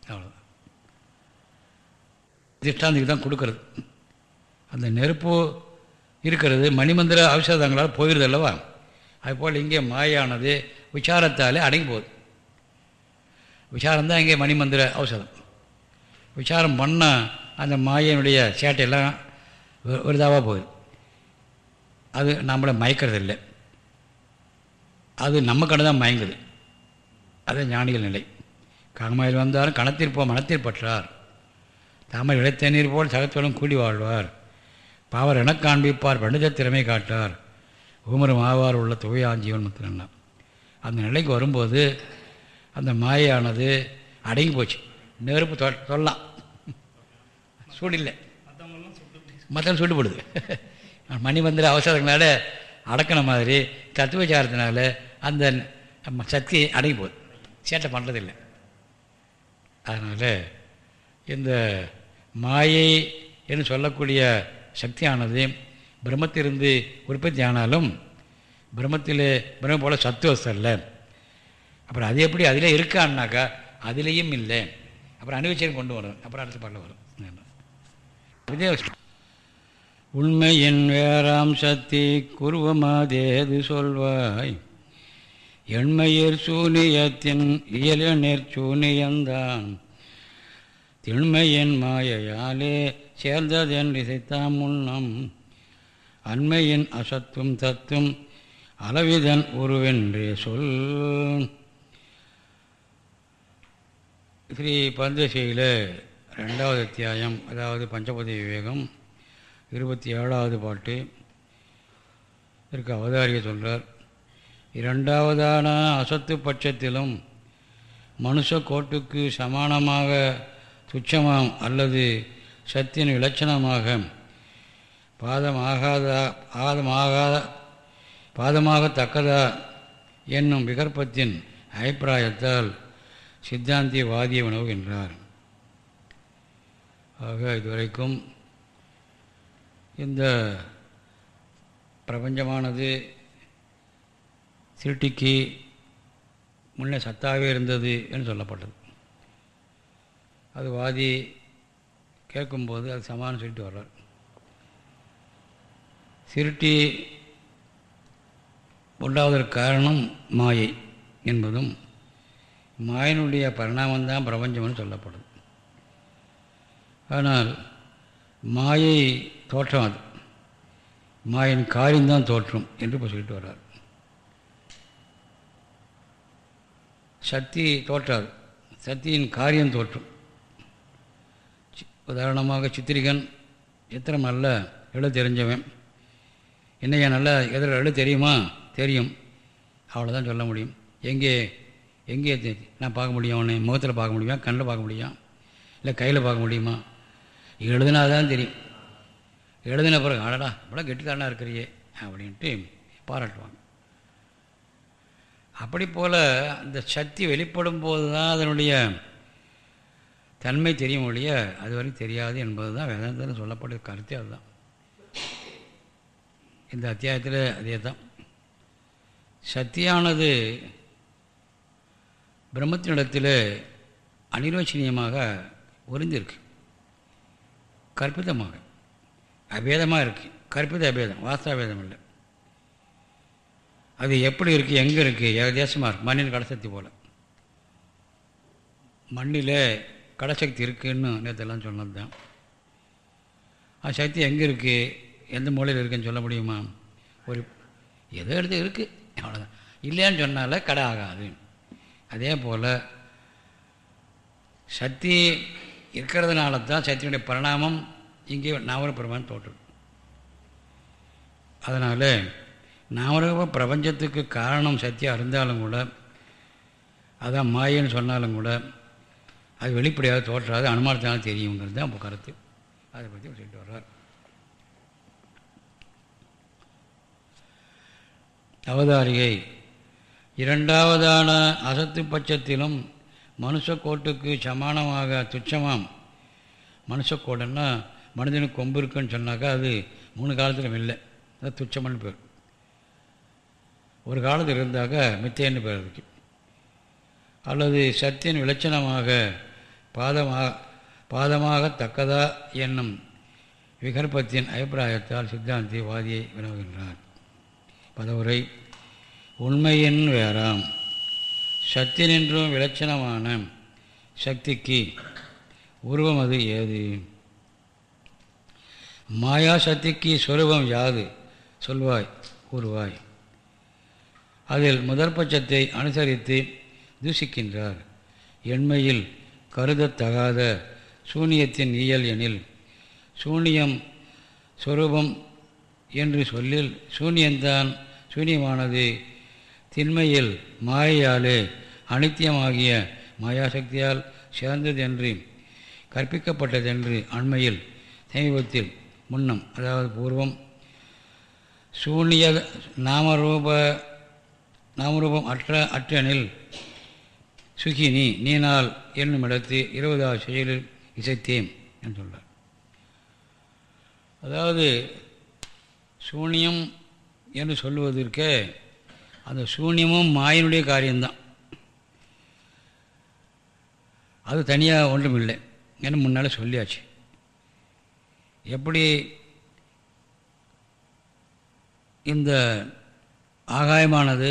அவ்வளோதான் திஷ்டாந்திக்கு தான் கொடுக்கறது. அந்த நெருப்பு இருக்கிறது. மணிமந்திர ஔஷதங்களால் போயிடுது அல்லவா? அதுபோல் இங்கே மாயானது விசாரத்தாலே அடங்கி போகுது. விசாரம் தான் இங்கே மணிமந்திர ஔஷதம் விசாரம் பண்ணால் அந்த மாயனுடைய சேட்டையெல்லாம் ஒரு இதாவாக போகுது. அது நம்மளை மயக்கிறது இல்லை அது நம்ம கண்ணு தான் மயங்குது. அது ஞானிகள் நிலை. காமாயில் வந்தாலும் கணத்திற்போம் மனத்தில் பற்றார் தாமல் இழைத்தண்ணீர் போல் சகத்துடன் கூடி வாழ்வார். பாவர் என காண்பிப்பார் பண்டித திறமை காட்டார். ஊமரம் ஆவார் உள்ள துவையாஞ்சீவன் முத்திரன்னா அந்த நிலைக்கு வரும்போது அந்த மாயானது அடங்கி போச்சு. நெருப்பு தொ சொல்லலாம் சூடில்லை. மற்ற சுட்டுப்படுது மணிமந்திர அவசரங்களால் அடக்கின மாதிரி தத்துவச்சாரத்தினால அந்த சக்தி அடங்கி போகுது. சேட்டை பண்ணுறதில்லை அதனால் இந்த மாயை என்று சொல்லக்கூடிய சக்தியானது. பிரம்மத்திலிருந்து உற்பத்தி ஆனாலும் பிரம்மத்தில் பிரம்ம போல சத்துவஸ்து அல்ல அப்புறம் அது எப்படி அதிலே இருக்கான்னாக்கா அதுலேயும் இல்லை. அப்புறம் அனுபவிச்சையும் கொண்டு வரும். அப்புறம் அடுத்த பாடல வரும். இதே உண்மையின் வேறாம் சக்தி குருவமாதேது சொல்வாய். எண்மையர் சூனியத்தின் இயலினர் சூனியந்தான். திண்மையின் மாயையாலே சேர்ந்ததென் இசைத்தாம் முன்னம் அண்மையின் அசத்தும் தத்தும் அளவிதன் உருவென்றே சொல். ஸ்ரீ பந்தசையில் ரெண்டாவது அத்தியாயம் அதாவது பஞ்சபதி விவேகம் இருபத்தி ஏழாவது பாட்டு. இதற்கு அவதாரிய சொல்கிறார் இரண்டாவதான அசத்து பட்சத்திலும் மனுஷ கோட்டுக்கு சமானமாக துச்சமாம் அல்லது சத்தின் விலட்சணமாக பாதமாகாதா பாதமாகாத பாதமாகத்தக்கதா என்னும் விகற்பத்தின் அபிப்பிராயத்தால் சித்தாந்தி வாதிய உணவுகின்றார் ஆக இதுவரைக்கும் இந்த பிரபஞ்சமானது திருட்டிக்கு முன்னே சத்தாகவே இருந்தது என்று சொல்லப்பட்டது. அது வாதி கேட்கும்போது அது சமானம் சொல்லிட்டு வர்றார். சிருட்டி உண்டாவதற்கு காரணம் மாயை என்பதும் மாயனுடைய பரிணாமந்தான் பிரபஞ்சம்னு சொல்லப்படுது. ஆனால் மாயை தோற்றம் அது. மாயின் காரியம்தான் தோற்றம் என்று இப்போ சொல்லிட்டு வர்றார். சக்தி தோற்றாது. சக்தியின் காரியம் தோற்றும். உதாரணமாக சித்திரிகன். எத்தனை நல்ல எழுத தெரிஞ்சவன். என்னையா நல்லா எதிர எழுத தெரியுமா? தெரியும். அவ்வளோதான் சொல்ல முடியும். எங்கே எங்கே நான் பார்க்க முடியும் அவனை? முகத்தில் பார்க்க முடியுமா? கண்ணில் பார்க்க முடியும்? இல்லை கையில் பார்க்க முடியுமா? எழுதுனா தான் தெரியும். எழுதின பிறகு அடடா இவ்வளோ கெட்டிக்காரனாக இருக்கிறியே அப்படின்ட்டு பாராட்டுவாங்க. அப்படி போல் அந்த சக்தி வெளிப்படும் போது தான் அதனுடைய தன்மை தெரியும் ஒழிய அது வரைக்கும் தெரியாது என்பது தான் வேதாந்தத்தில் சொல்லப்பட்ட கருத்தே அதுதான். இந்த அத்தியாயத்தில் அதே தான் சக்தியானது பிரம்மத்தினிடத்தில் அனிர்வச்சனீயமாக ஒருந்திருக்கு கற்பிதமாக. அபேதமாக இருக்குது கற்பித அபேதம் வாஸ்தாபேதம் இல்லை. அது எப்படி இருக்குது எங்கே இருக்குது ஏகதேசமாக இருக்குது மண்ணின் கடசக்தி போல். மண்ணில் கடசக்தி இருக்குதுன்னு நேற்றெல்லாம் சொன்னது தான் அந்த சக்தி எங்கே இருக்குது எந்த மூலையில் இருக்குதுன்னு சொல்ல முடியுமா? ஒரு எதோ எடுத்து இருக்குது அவ்வளோதான் இல்லைன்னு சொன்னால கடை ஆகாது. அதே போல் சக்தி இருக்கிறதுனால தான் சக்தியுடைய பரிணாமம் இங்கே நாமரூப தோற்று. அதனால் நாமரூப பிரபஞ்சத்துக்கு காரணம் சக்தியாக இருந்தாலும் கூட அதான் மாயன்னு சொன்னாலும் கூட அது வெளிப்படையாக தோற்றாது அனுமானத்தினால் தெரியுங்கிறது தான் இப்போ கருத்து. அதை பற்றி சொல்லிட்டு வர்றார். அவதாரிகை இரண்டாவதான அசத்து பட்சத்திலும் மனுஷக்கோட்டுக்கு சமானமாக துச்சமாம். மனுஷக்கோடுன்னா மனிதனுக்கு கொம்பு இருக்குன்னு சொன்னாக்கா அது மூணு காலத்தில் இல்லை அது துச்சமன் பேர். ஒரு காலத்தில் இருந்தாக்க மித்தேன்னு பேர் அதுக்கு. அல்லது சத்தியின் விளச்சனமாக பாதமாக பாதமாக தக்கதா என்னும் விகற்பத்தின் அபிப்பிராயத்தால் சித்தாந்தி வாதியை வினவுகின்றார். பதவுரை உண்மையின் வேறாம் சத்தியனின்றும் விளச்சனமான சக்திக்கு உருவம் அது ஏது? மாயா சக்திக்கு சொரூபம் யாது? சொல்வாய் கூறுவாய். அதில் முதற்பட்சத்தை அனுசரித்து தூசிக்கின்றார் எண்மையில் கருதத்தகாத சூனியத்தின் இயல் எனில் சூனியம் சொரூபம் என்று சொல்லில் சூனியந்தான் சூனியமானது திண்மையில் மாயையாலே அனித்தியமாகிய மாயாசக்தியால் சேர்ந்ததென்று கற்பிக்கப்பட்டதென்று அண்மையில் சமீபத்தில் முன்னம் அதாவது பூர்வம் சூனிய நாமரூப நாமரூபம் அற்ற அற்றனில் சுகினி நீனால் என்னும் இடத்து இருபதாவது செயலில் இசைத்தேன் என்று சொல்றார் அதாவது சூனியம் என்று சொல்லுவதற்கு அந்த சூன்யமும் மாயினுடைய காரியம்தான். அது தனியாக ஒன்றும் இல்லை என்று முன்னால் சொல்லியாச்சு. எப்படி இந்த ஆகாயமானது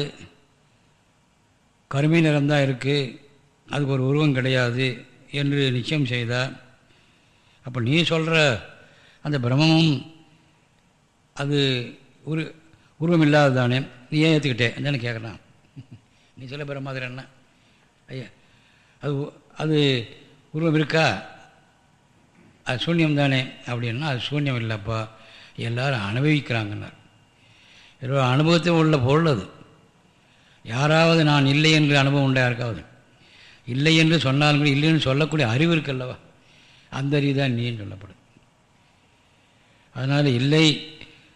கருமை நிறம்தான் இருக்குது அதுக்கு ஒரு உருவம் கிடையாது என்று நிச்சயம் செய்தால் அப்போ நீ சொல்கிற அந்த பிரம்மமும் அது உரு உருவம் இல்லாதது தானே நீ ஏன் ஏற்றுக்கிட்டே தானே கேட்குறான் நீ சொல்ல பிரம்மாதிரி என்ன? ஐயா அது அது உருவம் இருக்கா? அது சூன்யம் தானே அப்படின்னா அது சூன்யம் இல்லைப்பா. எல்லோரும் அனுபவிக்கிறாங்கன்னார். ஏதோ அனுபவத்தில் உள்ள பொருள் அது. யாராவது நான் இல்லை என்று அனுபவம் உண்டா யாருக்காவது? இல்லை என்று சொன்னாலும் கூட இல்லைன்னு சொல்லக்கூடிய அறிவு இருக்குல்லவா? அந்த அறிவு தான் நீன்னு சொல்லப்படும். அதனால் இல்லை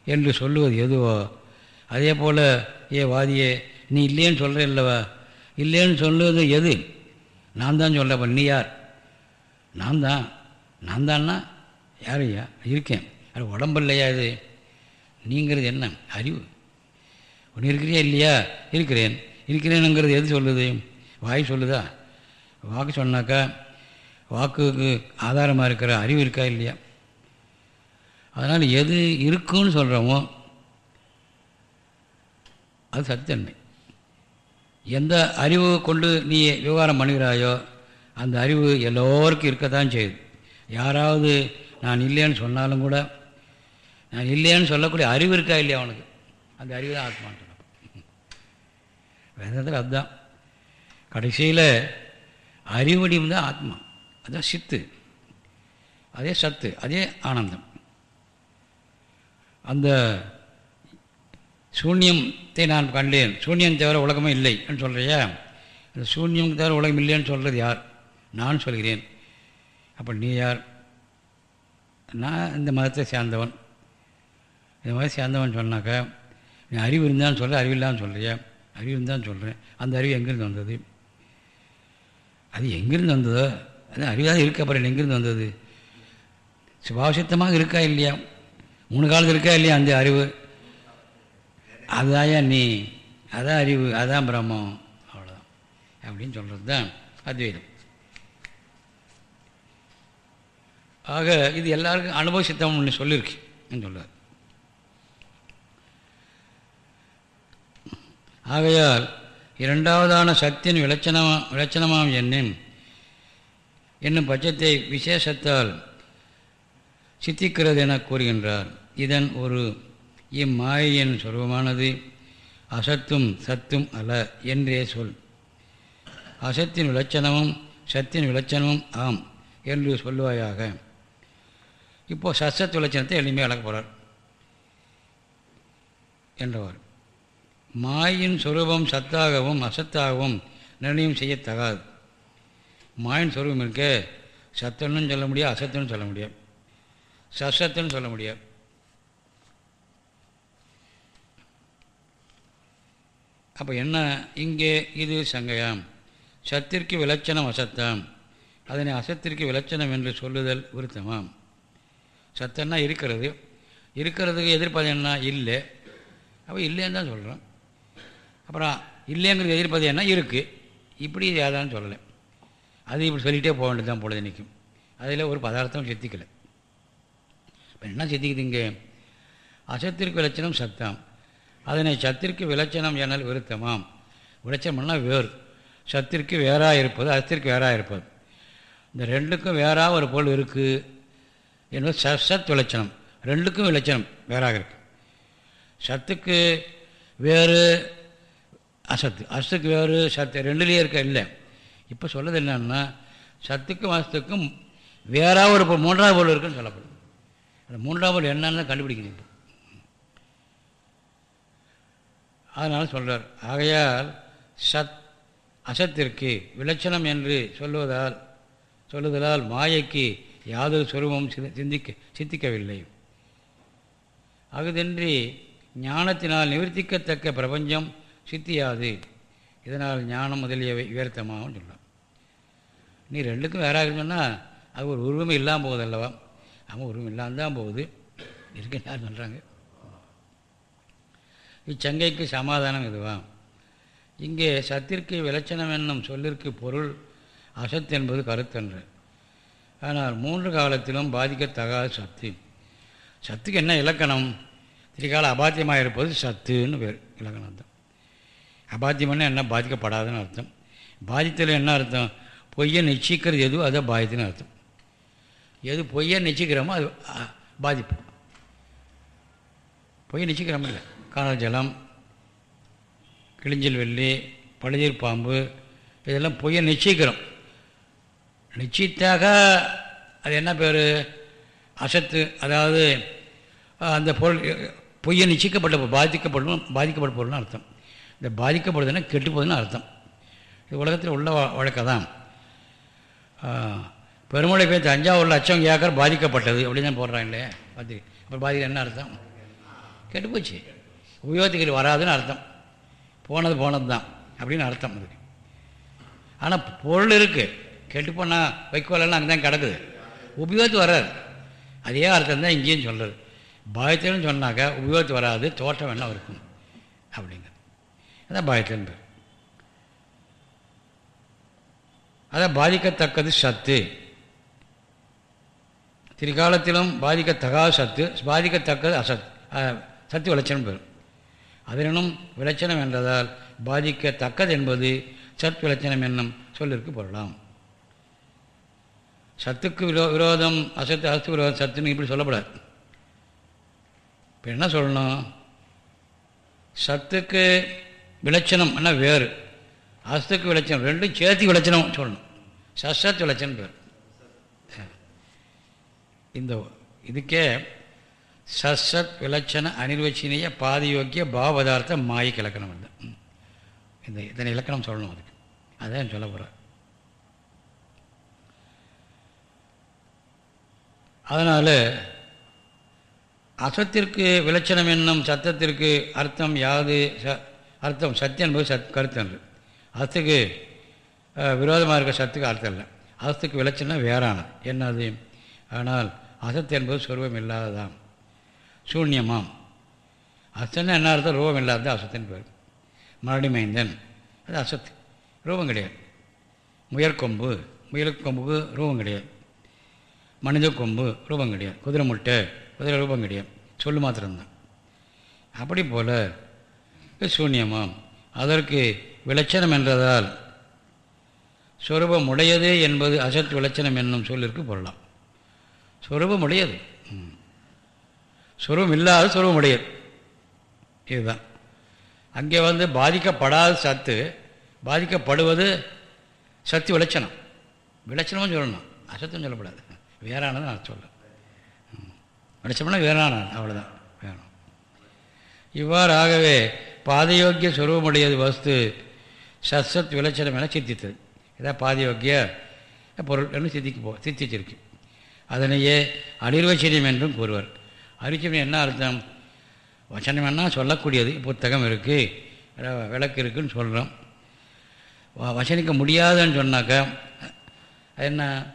என்று சொல்லுவது எதுவோ அதே போல் ஏ வாதியே நீ இல்லைன்னு சொல்கிற இல்லவா? இல்லைன்னு சொல்லுவது எது? நான் தான் சொல்கிறப்ப நீ யார்? நான் தான். நான் தான்னா? யாரையா இருக்கேன். அது உடம்பு இல்லையா இது? நீங்கிறது என்ன? அறிவு. ஒன்று இருக்கிறியா இல்லையா? இருக்கிறேன். இருக்கிறேனுங்கிறது எது சொல்லுது? வாய் சொல்லுதா? வாக்கு சொன்னாக்கா வாக்குக்கு ஆதாரமாக இருக்கிற அறிவு இருக்கா இல்லையா? அதனால் எது இருக்குன்னு சொல்கிறோமோ அது சத்தன்மை எந்த அறிவு கொண்டு நீ விவகாரம் பண்ணுகிறாயோ அந்த அறிவு எல்லோருக்கும் இருக்கத்தான் செய்யுது. யாராவது நான் இல்லைன்னு சொன்னாலும் கூட நான் இல்லைன்னு சொல்லக்கூடிய அறிவு இருக்கா இல்லையா அவனுக்கு? அந்த அறிவு தான் ஆத்மான்னு வேதத்தில் அதுதான் கடைசியில் அறிவடியும் தான் ஆத்மா. அதுதான் சித்து. அதே சத்து அதே ஆனந்தம். அந்த சூன்யத்தை நான் கண்டேன். சூன்யம் தவிர உலகமே இல்லை என்று சொல்கிறியா அந்த சூன்யம் தவிர உலகம் இல்லைன்னு சொல்கிறது யார்? நான் சொல்கிறேன். அப்போ நீ யார்? நான் இந்த மதத்தை சேர்ந்தவன். இந்த மதத்தை சேர்ந்தவன் சொன்னாக்கா நீ அறிவு இருந்தான்னு சொல்கிற அறிவில்லான்னு சொல்கிறியா அறிவுன்னு தான் சொல்கிறேன் அந்த அறிவு எங்கேருந்து வந்தது? அது எங்கேருந்து வந்ததோ? அது அறிவாக இருக்க அப்புறம் எங்கேருந்து வந்தது? சுபாவசித்தமாக இருக்கா இல்லையா? மூணு காலத்தில் இருக்கா இல்லையா அந்த அறிவு? அதாயா நீ? அதான் அறிவு அதான் பிரம்மம். அவ்வளோதான் அப்படின்னு சொல்கிறது தான் அத்வைதம். ஆக இது எல்லாருக்கும் அனுபவ சித்தம் ஒன்று சொல்லியிருக்கு சொல்லுவார்? ஆகையால் இரண்டாவதான சக்தியின் விளச்சனமா விளச்சனமாம் என்னும் என்னும் பட்சத்தை விசேஷத்தால் சித்திக்கிறது என கூறுகின்றார். இதன் ஒரு இம்மாயின் சொருபமானது அசத்தும் சத்தும் அல்ல என்றே சொல். அசத்தின் விளச்சனமும் சத்தின் விளச்சனமும் ஆம் என்று சொல்லுவாயாக. இப்போது சசத்து விளச்சனத்தை எளிமையாக வளர்க்க போகிறார் என்றவர் மாயின் சொரூபம் சத்தாகவும் அசத்தாகவும் நிர்ணயம் செய்யத்தகாது. மாயின் சொரூபம் இருக்க சத்தன்னு சொல்ல முடியாது அசத்துன்னு சொல்ல முடியாது. சசத்துன்னு சொல்ல முடியாது. அப்போ என்ன? இங்கே இது சங்கையாம். சத்திற்கு விளச்சனம் அசத்தாம். அதனை அசத்திற்கு விலட்சணம் என்று சொல்லுதல் விருத்தமாம். சத்தன்னா இருக்கிறது. இருக்கிறதுக்கு எதிர்ப்பது என்ன? இல்லை. அப்போ இல்லைன்னு தான் சொல்கிறோம் அப்புறம் இல்லைங்கிறது எதிர்ப்பது என்ன? இருக்குது இப்படி ஏதான்னு சொல்லலை. அது இப்படி சொல்லிகிட்டே போக வேண்டியது தான் பொழுது நிற்கும் அதில் ஒரு பதார்த்தம் சித்திக்கலை. இப்போ என்ன சித்திக்குது இங்கே? அசத்திற்கு விளச்சனம் சத்தம். அதனை சத்திற்கு விளச்சனம் எனல் விருத்தமாம். விளச்சனம்னா வேறு. சத்திற்கு வேறாக இருப்பது அசத்திற்கு வேறாக இருப்பது. இந்த ரெண்டுக்கும் வேறாக ஒரு பொருள் இருக்குது என்பது ச சத் விளச்சனம். ரெண்டுக்கும் விளச்சனம் வேறாக இருக்குது சத்துக்கு வேறு அசத்து. அசத்துக்கு வேறு சத்து. ரெண்டுலேயே இருக்க? இல்லை. இப்போ சொல்லது என்னன்னா சத்துக்கும் அசத்துக்கும் வேறாக ஒரு பொருள் மூன்றாவது பொருள் இருக்குன்னு சொல்லப்படும். அந்த மூன்றாவது பொருள் என்னன்னு கண்டுபிடிக்கணும் இப்போ. அதனால் சொல்கிறார் ஆகையால் சத் அசத்திற்கு விளச்சணம் என்று சொல்லுவதால் சொல்லுதலால் மாயைக்கு யாதொரு சுரூபம் சிந்திக்க சித்திக்கவில்லை. அகுதின்றி ஞானத்தினால் நிவர்த்திக்கத்தக்க பிரபஞ்சம் சித்தியாது. இதனால் ஞானம் முதலியவை உயர்த்தமாகவும் சொல்லலாம் நீ ரெண்டுக்கும் வேறாக சொன்னால் அது ஒரு உருவமே இல்லாமல் போகுது அல்லவா அவன் உருவம் இல்லாமல் தான் போகுது. இருக்குன்னு யார் சொல்கிறாங்க இச்சங்கைக்கு சமாதானம் இதுவா இங்கே சத்திற்கு விளச்சனம் என்னும் சொல்லிற்கு பொருள் அசத் என்பது கருத்தன்று. ஆனால் மூன்று காலத்திலும் பாதிக்கத்தகாத சத்து. சத்துக்கு என்ன இலக்கணம்? திரிகால அபாத்தியமாக இருப்பது சத்துன்னு பேர் இலக்கணம் தான். அபாத்தியம்னா என்ன? பாதிக்கப்படாதுன்னு அர்த்தம். பாதித்தில் என்ன அர்த்தம்? பொய்யை நிச்சயிக்கிறது எதுவோ அதை பாதித்துன்னு அர்த்தம். எது பொய்யை நிச்சயிக்கிறோமோ அது பாதிப்பு. பொய்யை நிச்சயிக்கிறோம் இல்லை. காணஜலம் கிழிஞ்சல் வெள்ளி பழுதீர் பாம்பு இதெல்லாம் பொய்யை நிச்சயிக்கிறோம். நிச்சயித்தாக அது என்ன பேர்? அசத்து அதாவது அந்த பொருள் பொய்யை நிச்சயிக்கப்பட்ட பாதிக்கப்படும் பாதிக்கப்பட்ட பொருள்னு அர்த்தம். இந்த பாதிக்கப்படுதுன்னா கெட்டு போகுதுன்னு அர்த்தம். இது உலகத்தில் உள்ள வழக்கம் தான் பெருமழை பெய்து தஞ்சாவூரில் அச்சம் ஏக்கர் பாதிக்கப்பட்டது அப்படின்னு தான் போடுறாங்களே பார்த்து அப்புறம் பாதிக்க என்ன அர்த்தம்? கெட்டு போச்சு உபயோகத்துக்கு வராதுன்னு அர்த்தம். போனது போனது தான் அப்படின்னு அர்த்தம் அதுக்கு ஆனால் பொருள் இருக்குது கெட்டு போனால் வைக்கோலெல்லாம் அங்கே தான் கிடக்குது. உபயோகத்து வராது. அதே அர்த்தம் தான் இங்கேயும் சொல்கிறது பாயத்தில்னு சொன்னாக்கா உபயோகத்து வராது தோட்டம் என்ன இருக்கும். அப்படிங்க அதான் பாயத்தின் பேர் அதான் பாதிக்கத்தக்கது சத்து. திரிகாலத்திலும் பாதிக்கத்தகாத சத்து பாதிக்கத்தக்கது அசத் சத்து விளைச்சனம் பெறும். அதனும் விளைச்சனம் என்றதால் பாதிக்கத்தக்கது என்பது சத் விளைச்சனம் என்னும் சொல்லிற்கு பொருளாம். சத்துக்கு விரோ விரோதம் அசத்து அசத்து விரோதம் சத்துன்னு இப்படி சொல்லப்படாது. இப்போ என்ன சொல்லணும்? சத்துக்கு விளைச்சனம் என்ன வேறு. அஸ்துக்கு விளச்சணம் ரெண்டும் சேர்த்து விளைச்சனம் சொல்லணும். சசத் விளைச்சனம் பேர். இந்த இதுக்கே சசத் விலட்சண அனிர்வச்சனீய பாதியோக்கிய பாவதார்த்த மாயிக் இலக்கணம் வந்து. இந்த இதனை இலக்கணம் சொல்லணும் அதுக்கு. அதான் சொல்ல போகிறேன் அதனால் அசத்திற்கு விளச்சணம் என்னும் சத்தத்திற்கு அர்த்தம் யாது? ச அர்த்தம் சத்தியம் என்பது சத் கருத்து என்று. அசத்துக்கு விரோதமாக இருக்க சத்துக்கு அர்த்தம் இல்லை. அசத்துக்கு விளைச்சல்னா வேறானது என்னது? ஆனால் அசத்து என்பது சொருவம் இல்லாததான் சூன்யமாம். அசத்துன்னு என்ன அர்த்தம்? ரூபம் இல்லாதது அசத்தின் பேர் மறுபடி மைந்தன். அது அசத்து ரூபம் கிடையாது. முயற்கொம்பு முயற்கொம்புக்கு ரூபம் கிடையாது. மனித கொம்பு ரூபம் கிடையாது. குதிரை முட்டை குதிரை ரூபம் கிடையாது. சொல்லு மாத்திரம்தான். அப்படி போல் சூன்யமாம். அதற்கு விளச்சனம் என்றதால் சொரூபம் உடையது என்பது அசத் விளச்சனம் என்னும் சொல்லிற்கு பொருளாம். சொரூபம் உடையது சொரூபம் இல்லாத சொரூபம் உடையது இதுதான். அங்கே வந்து பாதிக்கப்படாத சத்து பாதிக்கப்படுவது சத்து விளச்சனம். விளச்சனமும் சொல்லணும். அசத்தும் சொல்லப்படாது. வேறானது நான் சொல்ல விளச்சம்னா வேறான அவ்வளோதான் வேணும். இவ்வாறாகவே பாதயோக்கிய சுரூபமுடையது வஸ்து சத்சத் விளச்சனம் என சித்தித்தது. இதான் பாதயோக்கிய பொருள் சித்திக்கு போ சித்திச்சிருக்கு அதனையே அனிர்வச்சனியம் என்றும் கூறுவர். அரிச்சனம் என்ன அர்த்தம்? வச்சனம் என்ன? சொல்லக்கூடியது. புத்தகம் இருக்குது விளக்கு இருக்குதுன்னு சொல்கிறோம் வசனிக்க முடியாதுன்னு சொன்னாக்கா அது என்ன?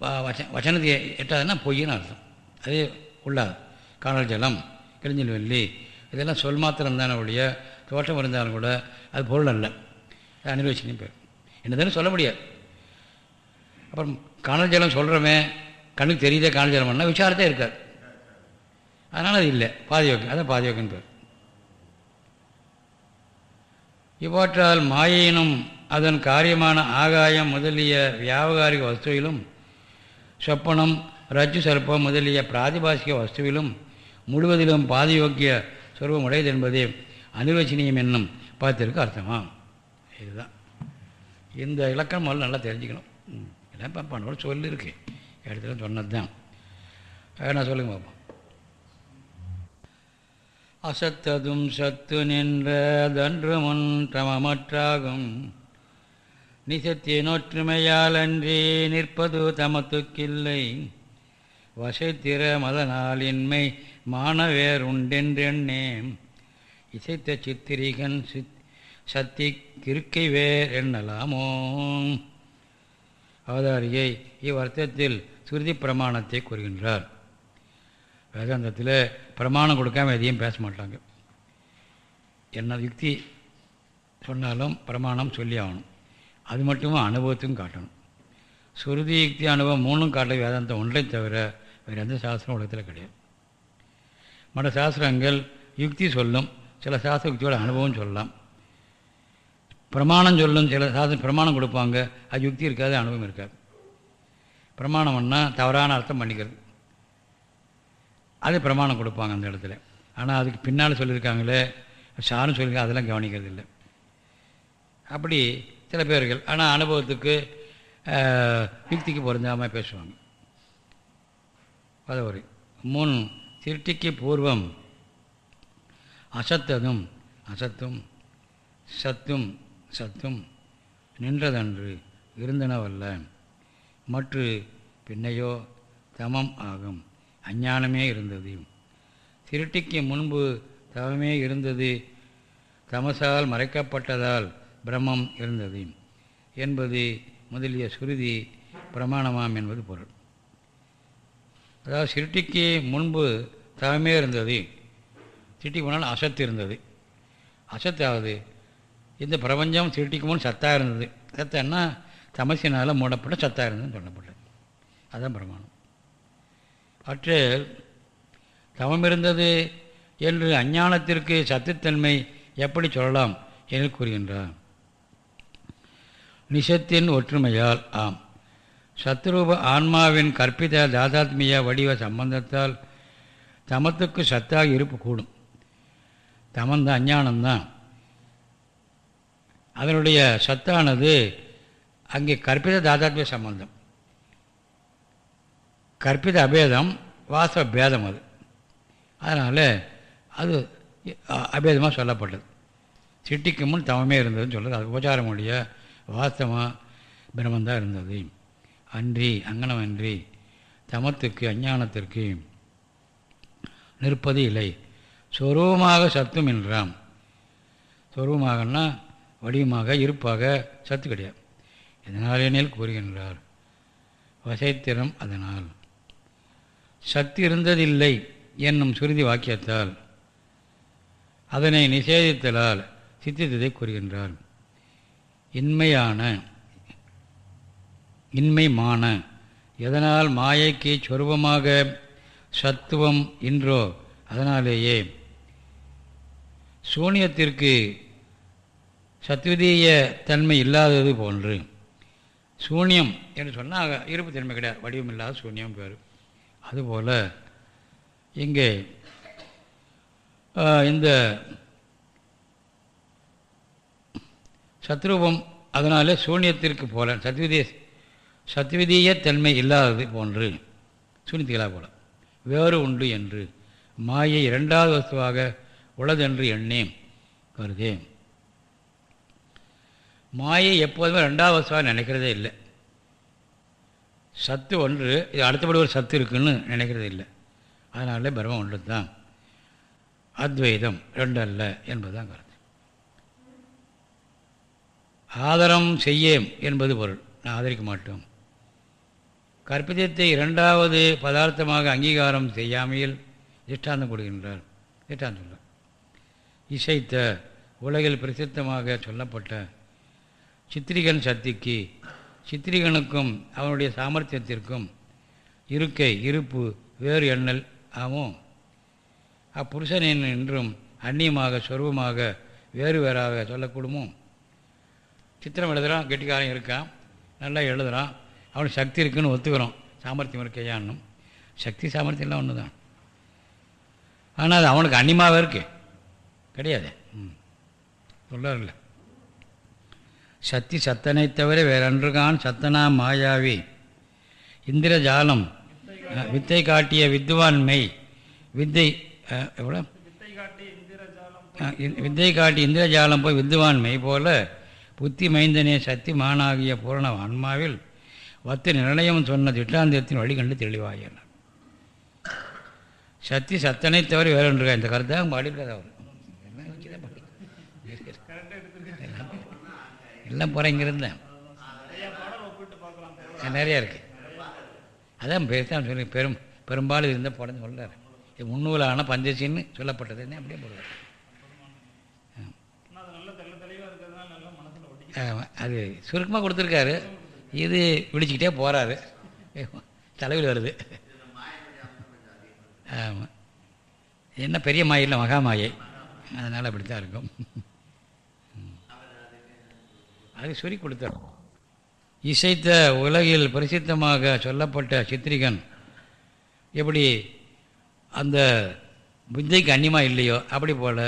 வ- வச்ச வச்சனத்தை எட்டாதுன்னா பொய்ன்னு அர்த்தம். அதே உள்ளாது காணல் ஜலம் கிழிஞ்சல் வெள்ளி இதெல்லாம் சொல் மாத்திரம் தானே ஒழிய தோற்றம் இருந்தாலும் கூட அது பொருள் அல்ல. அது அனிர்வச்சனையும் பேர் என்னதானே சொல்ல முடியாது. அப்புறம் காணல் ஜலம் சொல்கிறோமே கண்ணுக்கு தெரியுதே காணல் ஜலம்னா விசாரத்தே இருக்காது. அதனால் அது இல்லை. பாதியோக்கம் அதான் பாதியோக்கம் பேர். இவற்றால் மாயினும் அதன் காரியமான ஆகாயம் முதலிய வியாபகாரிக வஸ்துவிலும் சொப்பனம் ரஜ்ஜு சர்ப்பம் முதலிய பிராதிபாசிக வஸ்துவிலும் முழுவதிலும் பாதியோக்கிய சொருபம் உடையது என்பதே அனிர்வச்சனீயம் என்னும் பதத்திற்கு அர்த்தமா? இதுதான். இந்த இலக்கணம் முதல்ல நல்லா தெரிஞ்சுக்கணும். எல்லாம் இப்போ சொல்லியிருக்கு இடத்துல சொன்னது தான் நான் சொல்லுங்க பார்ப்போம் அசத்ததும் சத்து நின்றதன்று முன் தமமற்றாகும். நிசத்தினொற்றுமையால் ஒற்றுமையாலன்றி நிற்பது தமத்துக்கில்லை. வசைத்திர மதனாலின்மை மானவேர் உண்டென்றெண்ணேம் இசைத்த சித்திரிகன் சித் சத்தி கிருக்கை வேர் என்னலாமோ? அவதாரியை இவ்வர்த்தத்தில் சுருதி பிரமாணத்தை கூறுகின்றார். வேதாந்தத்தில் பிரமாணம் கொடுக்காம எதையும் பேச மாட்டாங்க. என்ன யுக்தி சொன்னாலும் பிரமாணம் சொல்லி ஆகணும். அது மட்டுமே அனுபவத்தையும் காட்டணும். சுருதி யுக்தி அனுபவம் மூணும் காட்ட வேதாந்தம் ஒன்றை தவிர வேறு எந்த சாஸ்திரம் உலகத்தில் கிடையாது. மற்ற சாஸ்திரங்கள் யுக்தி சொல்லும் சில சாஸ்திர யுக்தியோட அனுபவம் சொல்லலாம். பிரமாணம் சொல்லும் சில சாஸ்திரம் பிரமாணம் கொடுப்பாங்க அது யுக்தி இருக்காது அனுபவம் இருக்காது. பிரமாணம்னா தவறான அர்த்தம் பண்ணிக்கிறது. அது பிரமாணம் கொடுப்பாங்க அந்த இடத்துல. ஆனால் அதுக்கு பின்னால் சொல்லியிருக்காங்களே சாரும் சொல்லியிருக்காங்க அதெல்லாம் கவனிக்கிறது இல்லை. அப்படி சில பேர்கள் ஆனால் அனுபவத்துக்கு யுக்திக்கு பொருந்தாமல் பேசுவாங்க. பதவரி முன் திருட்டிக்கு பூர்வம். அசத்ததும் அசத்தும் சத்தும் சத்தும் நின்றதன்று இருந்தனவல்ல. மற்று பின்னையோ தமம் ஆகும். அஞ்ஞானமே இருந்தது. திருட்டிக்கு முன்பு தவமே இருந்தது. தமசால் மறைக்கப்பட்டதால் பிரம்மம் இருந்தது. என்பது முதலிய சுருதி பிரமாணமாம் என்பது பொருள். அதாவது சிருட்டிக்கு முன்பு தவமே இருந்தது. சிருட்டிக்கு முன்னால் அசத்து இருந்தது. அசத்தாவது இந்த பிரபஞ்சம் சிருட்டிக்கு முன் சத்தாக இருந்தது. சத்தன்னா தமசினால் மூடப்பட்ட சத்தாக இருந்ததுன்னு சொல்லப்பட்டது. அதுதான் பிரமாணம். அற்று தவம் இருந்தது என்று அஞ்ஞானத்திற்கு சத்துத்தன்மை எப்படி சொல்லலாம்? என்று கூறுகின்றார். நிஷத்தின் ஒற்றுமையால் ஆம். சத்ரூப ஆன்மாவின் கற்பித தாதாத்மிய வடிவ சம்பந்தத்தால் தமத்துக்கு சத்தாக இருப்பு கூடும். தமந்தான் அஞ்ஞானம்தான். அதனுடைய சத்தானது அங்கே கற்பித தாதாத்மிய சம்பந்தம். கற்பித அபேதம் வாச பேதம் அது. அதனால் அது அபேதமாக சொல்லப்பட்டது. சிட்டிக்கு முன் தவமே இருந்ததுன்னு சொல்கிறது அது உபச்சாரமுடைய மொழிய வாஸ்தவமாக பிரம்மந்தான் இருந்தது. அன்றி அங்கனம் அன்றி தமத்துக்கு அஞ்ஞானத்திற்கு நிற்பது இல்லை. சொரூபமாக சத்தும் என்றாம். சொரூபமாகனா வடிவமாக இருப்பாக சத்து கிடையாது. இதனாலேனில் கூறுகின்றார் வசைத்திறம் அதனால். சத்து இருந்ததில்லை என்னும் சுருதி வாக்கியத்தால் அதனை நிஷேதித்தலால் சித்தித்ததை கூறுகின்றார். இன்மையான இன்மைமான. எதனால் மாயைக்கு சொருபமாக சத்துவம் இன்றோ அதனாலேயே. சூனியத்திற்கு சத்விதீய தன்மை இல்லாதது போன்று. சூன்யம் என்று சொன்னால் இருப்பு தன்மை கிடையாது. வடிவம் இல்லாத சூன்யம் பேர். அதுபோல் இங்கே இந்த சத்ரூபம் அதனாலே சூன்யத்திற்கு போல சத்விதே சத்விதீய தன்மை இல்லாதது போன்று. சூனியத்துகளாக போல. வேறு உண்டு என்று மாயை இரண்டாவது வஸ்துவாக உள்ளதென்று எண்ணேன். கருதேன் மாயை எப்போதுமே ரெண்டாவது வசுவாக நினைக்கிறதே இல்லை. சத்து ஒன்று இது அடுத்தபடி ஒரு சத்து இருக்குன்னு நினைக்கிறதே இல்லை. அதனால பிரம்மம் ஒன்று தான் அத்வைதம் ரெண்டு அல்ல என்பதுதான் கருத்து. ஆதரம் செய்யேம் என்பது பொருள். நான் ஆதரிக்க மாட்டோம். கற்பிதத்தை இரண்டாவது பதார்த்தமாக அங்கீகாரம் செய்யாமையில் திஷ்டாந்தம் கொடுக்கின்றார். திஷ்டாந்தம் இசைத்த உலகில் பிரசித்தமாக சொல்லப்பட்ட சித்திரிகன் சக்திக்கு சித்திரிகனுக்கும் அவனுடைய சாமர்த்தியத்திற்கும் இருக்கை இருப்பு வேறு எண்ணல் ஆகும் அப்புருஷனின் என்றும் அந்நியமாக சொருபமாக வேறு வேறாக சொல்லக்கூடுமோ சித்திரம் எழுதுகிறான் கெட்டிக்காரன் இருக்கான் நல்லா எழுதுகிறான் அவனுக்கு சக்தி இருக்குன்னு ஒத்துக்கிறோம். சாமர்த்தியம் இருக்கையான்னும் சக்தி சாமர்த்தியம்லாம் ஒன்று தான் ஆனால் அது அவனுக்கு அன்னிமாவே இருக்கு. கிடையாது. ம். சொல்ல சக்தி சத்தனை தவிர வேறொன்றுகான் சத்தனா மாயாவி. இந்திரஜாலம் வித்தை காட்டிய வித்வான் மெய். வித்தை எவ்வளோ? வித்தை காட்டி இந்திரஜாலம் போய் வித்வான் மெய் போல புத்தி மைந்தனே சக்தி மானாகிய பூரண ஆன்மாவில் வத்து நிர்ணயம் சொன்ன திட்டாந்தத்தின் வழி கண்டு தெளிவாயின. சக்தி சத்தனை தவிர வேற ஒன்று இந்த கருத்தை அவங்க பாடியிருக்காது அவர்? எல்லாம் எல்லாம் போகிறேன் இங்கே இருந்தேன் நிறைய இருக்குது அதான் பெருசாக சொல்லி பெரும் பெரும்பாலும் இருந்தால் போடன்னு சொல்கிறார் இது முன்னூலான பஞ்சசின்னு சொல்லப்பட்டதுன்னு அப்படியே போடுவார். அது சுருக்கமாக கொடுத்துருக்காரு. இது விழிச்சிக்கிட்டே போகிறாரு தலைவில் வருது. ஆமாம் என்ன பெரிய மாயை இல்லை மகா மாயை. அதனால் அப்படி தான் இருக்கும். அது சொல்லி கொடுத்தார். இசைத்த உலகில் பிரசித்தமாக சொல்லப்பட்ட சித்திரிகன் எப்படி அந்த புத்திக்கு அன்னியமாக இல்லையோ அப்படி போல்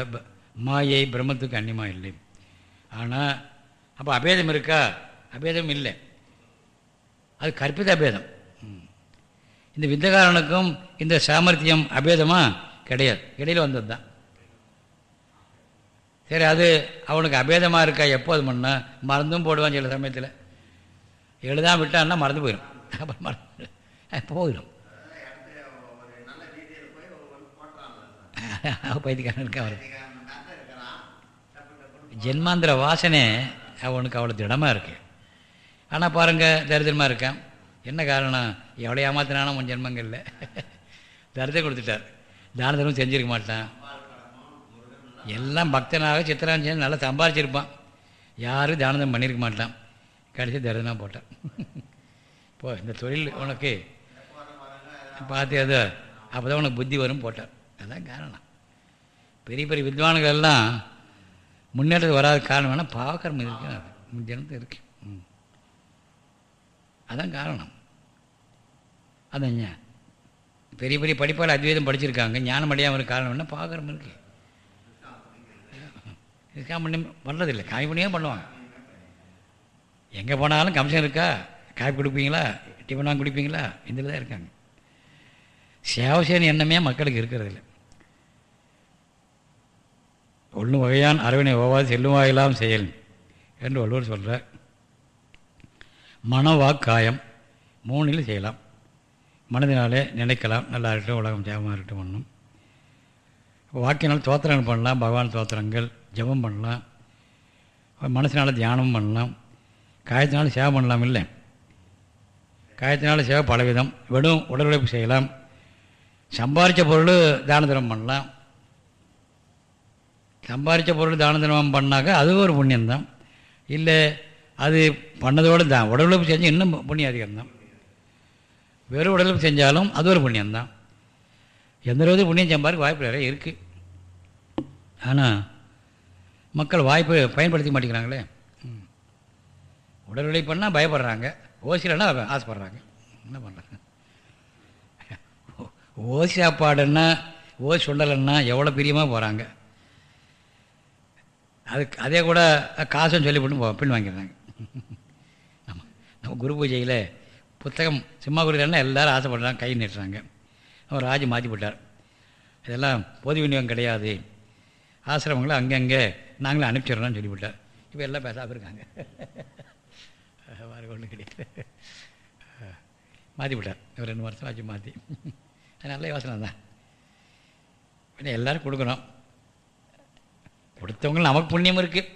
மாயை பிரம்மத்துக்கு அன்னியமாக இல்லை. ஆனால் அப்போ அபேதம் இருக்கா? அபேதம் இல்லை. அது கற்பித அபேதம். ம். இந்த விந்தகாரனுக்கும் இந்த சாமர்த்தியம் அபேதமா? கிடையாது. இடையில் வந்தது தான் சரி அது அவனுக்கு அபேதமாக இருக்கா? எப்போது பண்ணா மறந்தும் போடுவான் சில சமயத்தில். எழுதாம விட்டான்னா மறந்து போயிடும் அப்புறம் மறந்து போயிடும் பைத்தியக்காரன் அவர்? ஜென்மாந்திர வாசனை அவனுக்கு அவ்வளோ திடமாக இருக்கு. ஆனால் பாருங்கள் தரித்திரமாக இருக்கான். என்ன காரணம்? எவ்வளோ ஏமாத்தினாலும் உன் ஜென்மங்களில்? தரித்திரம் கொடுத்துட்டார். தான தர்மம் செஞ்சிருக்க மாட்டான். எல்லாம் பக்தனாக சித்திரான் செஞ்சு நல்லா சம்பாரிச்சிருப்பான். யாரும் தான தர்மம் பண்ணியிருக்க மாட்டான். கடைசி தரிதனாக போட்டான். இப்போ இந்த தொழில் உனக்கு. பார்த்து அது அப்போ தான் உனக்கு புத்தி வரும் போட்டார். அதான் காரணம். பெரிய பெரிய வித்வான்கள்லாம் முன்னேற்றத்துக்கு வராத காரணம் வேணால் பாவக்கர்மம் இருக்கு. அது ஜனத்து அதான் காரணம். அதான் பெரிய பெரிய படிப்பால் அத்வைதம் படிச்சிருக்காங்க. ஞானம் அடையாமல் காரணம் என்ன? பாவக்கர்மம் இருக்கு. இதுக்காக பண்ணியும் பண்ணுறதில்லை காய் பண்ணுவாங்க. எங்கே போனாலும் கமிஷன் இருக்கா? காய் கொடுப்பீங்களா? டிஃபனாக குடிப்பீங்களா? இதில் தான் இருக்காங்க. சேவசேன எண்ணமே மக்களுக்கு இருக்கிறதில்ல. ஒன்று வகையான் அரவினை ஓவாது செல்லும் வாயிலாம் செயல் என்று வள்ளுவர் சொல்கிறார் மனவாக்காயம். மூணில் செய்யலாம். மனதினாலே நினைக்கலாம். நல்லா இருக்கட்டும் உலகம் ஜெபமாக இருக்கட்டும் ஒன்றும் வாக்கினால் தோத்திரங்கள் பண்ணலாம். பகவான் தோத்திரங்கள் ஜெபம் பண்ணலாம். மனசினால் தியானம் பண்ணலாம். காயத்தினால் சேவை பண்ணலாம் இல்லை. காயத்தினால் சேவை பலவிதம். வெறும் உடல் உழைப்பு செய்யலாம். சம்பாரித்த பொருள் தான தர்மம் பண்ணலாம். சம்பாரித்த பொருள் தான தர்மம் பண்ணாக்க அது ஒரு புண்ணியம்தான். இல்லை அது பண்ணதோடு தான். உடல் உழைப்பு செஞ்சு இன்னும் புண்ணியம் அதிகம்தான் வெறும் உடல் செஞ்சாலும் அது ஒரு புண்ணியம்தான் எந்த அளவுக்கு புண்ணியம் சம்பாதிக்க வாய்ப்பு நிறைய இருக்குது ஆனால் மக்கள் வாய்ப்பு பயன்படுத்திக்க மாட்டேங்கிறாங்களே. ம். உடல் உழைப்புன்னா பயப்படுறாங்க. ஓசிலன்னா ஆசைப்படுறாங்க. என்ன பண்ணுறாங்க ஓசி சாப்பாடுன்னா ஓசி சுண்டலைன்னா எவ்வளோ பிரியமாக போகிறாங்க அதுக்கு அதே கூட காசுன்னு சொல்லி போட்டு பின் வாங்கிடுறாங்க. ஆமாம் நம்ம குரு பூஜையில் புத்தகம் சிம்மா குருனா எல்லாரும் ஆசைப்படுறாங்க கை நீட்டுறாங்க. அவர் ராஜு மாற்றி போட்டார். இதெல்லாம் பொது விநியோகம் கிடையாது. ஆசிரமங்களை அங்கங்கே நாங்களும் அனுப்பிச்சிடுறோம்னு சொல்லிவிட்டார் இப்போ எல்லாம் பேசாமல் இருக்காங்க. வேறு ஒன்றும் கிடையாது. மாற்றி விட்டார் ஒரு ரெண்டு வருஷம் ஆச்சு மாற்றி அது நல்ல யோசனை தான். பின்ன எல்லோரும் கொடுக்கணும். கொடுத்தவங்களும் நமக்கு புண்ணியம் இருக்குது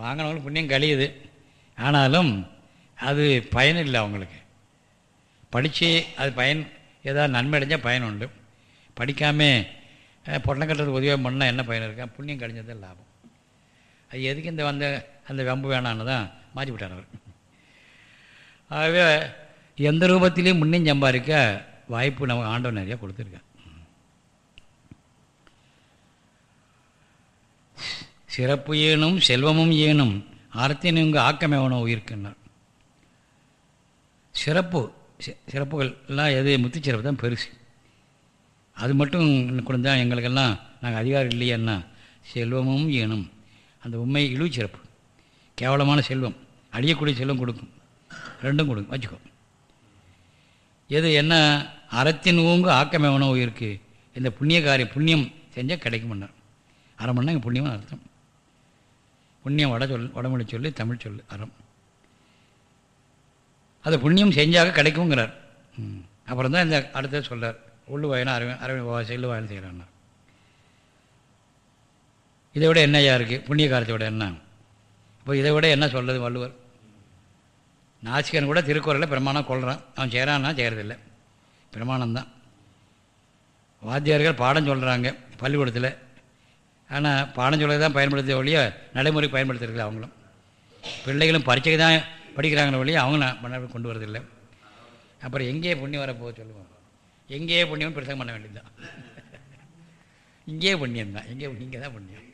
வாங்கினவங்களுக்கு புண்ணியம் கழியுது. ஆனாலும் அது பயன் இல்லை அவங்களுக்கு. படித்து அது பயன் ஏதாவது நன்மை அடைஞ்சால் பயன் உண்டு. படிக்காமல் பொட்டணம் கட்டுறது உதவியாக பண்ணால் என்ன பயன் இருக்கா? புண்ணியம் கழிஞ்சது லாபம். அது எதுக்கு இந்த வந்த அந்த வம்பு வேணான்னு தான் மாற்றி விட்டார் அவர். ஆகவே எந்த ரூபத்திலையும் முன்னையும் சம்பாதிக்க வாய்ப்பு நமக்கு ஆண்டவன் நிறையா கொடுத்துருக்கேன் சிறப்பு ஏனும் செல்வமும் ஏனும் அறத்தினுங்க ஆக்கமேவனோ உயிர்க்குன்னார். சிறப்பு சிறப்புகள் எல்லாம் எது? முத்துச்சிறப்பு தான் பெருசு. அது மட்டும் கொடுத்தா எங்களுக்கெல்லாம் நாங்கள் அதிகாரம் இல்லையன்னா செல்வமும் ஏனும். அந்த உண்மை இழிவு சிறப்பு. கேவலமான செல்வம். அழியக்கூடிய செல்வம் கொடுக்கும். ரெண்டும் கொடுக்கும். வச்சுக்கோ. எது என்ன? அறத்தின் ஊங்கு ஆக்கமேவனோ உயிருக்கு. இந்த புண்ணிய காரியம் புண்ணியம் செஞ்சால் கிடைக்கும்னார். அரை மணி நேரம் புண்ணியம்னு அர்த்தம். புண்ணியம் வட சொல் வடமொழி சொல்லி தமிழ் சொல் அறம். அது புண்ணியம் செஞ்சாக கிடைக்குங்கிறார். அப்புறம் தான் இந்த அடுத்த சொல்கிறார் உள்ளு வாயினா அரவி அரவி செல்லு வாயில் செய்கிறான் இதை விட என்னையா இருக்குது புண்ணிய காலத்தை விட என்ன? இப்போ இதை விட என்ன சொல்கிறது வள்ளுவர்? நாசிகன் கூட திருக்குறளில் பிரமாணம் கொள்கிறான் அவன் செய்கிறான்னா செய்கிறதில்லை பிரமாணம்தான். வாத்தியார்கள் பாடம் சொல்கிறாங்க பள்ளிக்கூடத்தில். ஆனால் பாடம் தான் பயன்படுத்த ஒழிய நடைமுறைக்கு பயன்படுத்துறதில்லை அவங்களும். பிள்ளைகளும் பரீட்சைக்கு தான் படிக்கிறாங்களே ஒழிய அவங்க பண்ண கொண்டு வரதில்லை. அப்புறம் எங்கேயே புண்ணியம் வரப்போக சொல்லுவோம். எங்கேயே புண்ணியம்னு பிரசங்கம் பண்ண வேண்டியதுதான். இங்கேயே புண்ணியம் தான் எங்கே இங்கே தான் புண்ணியம்.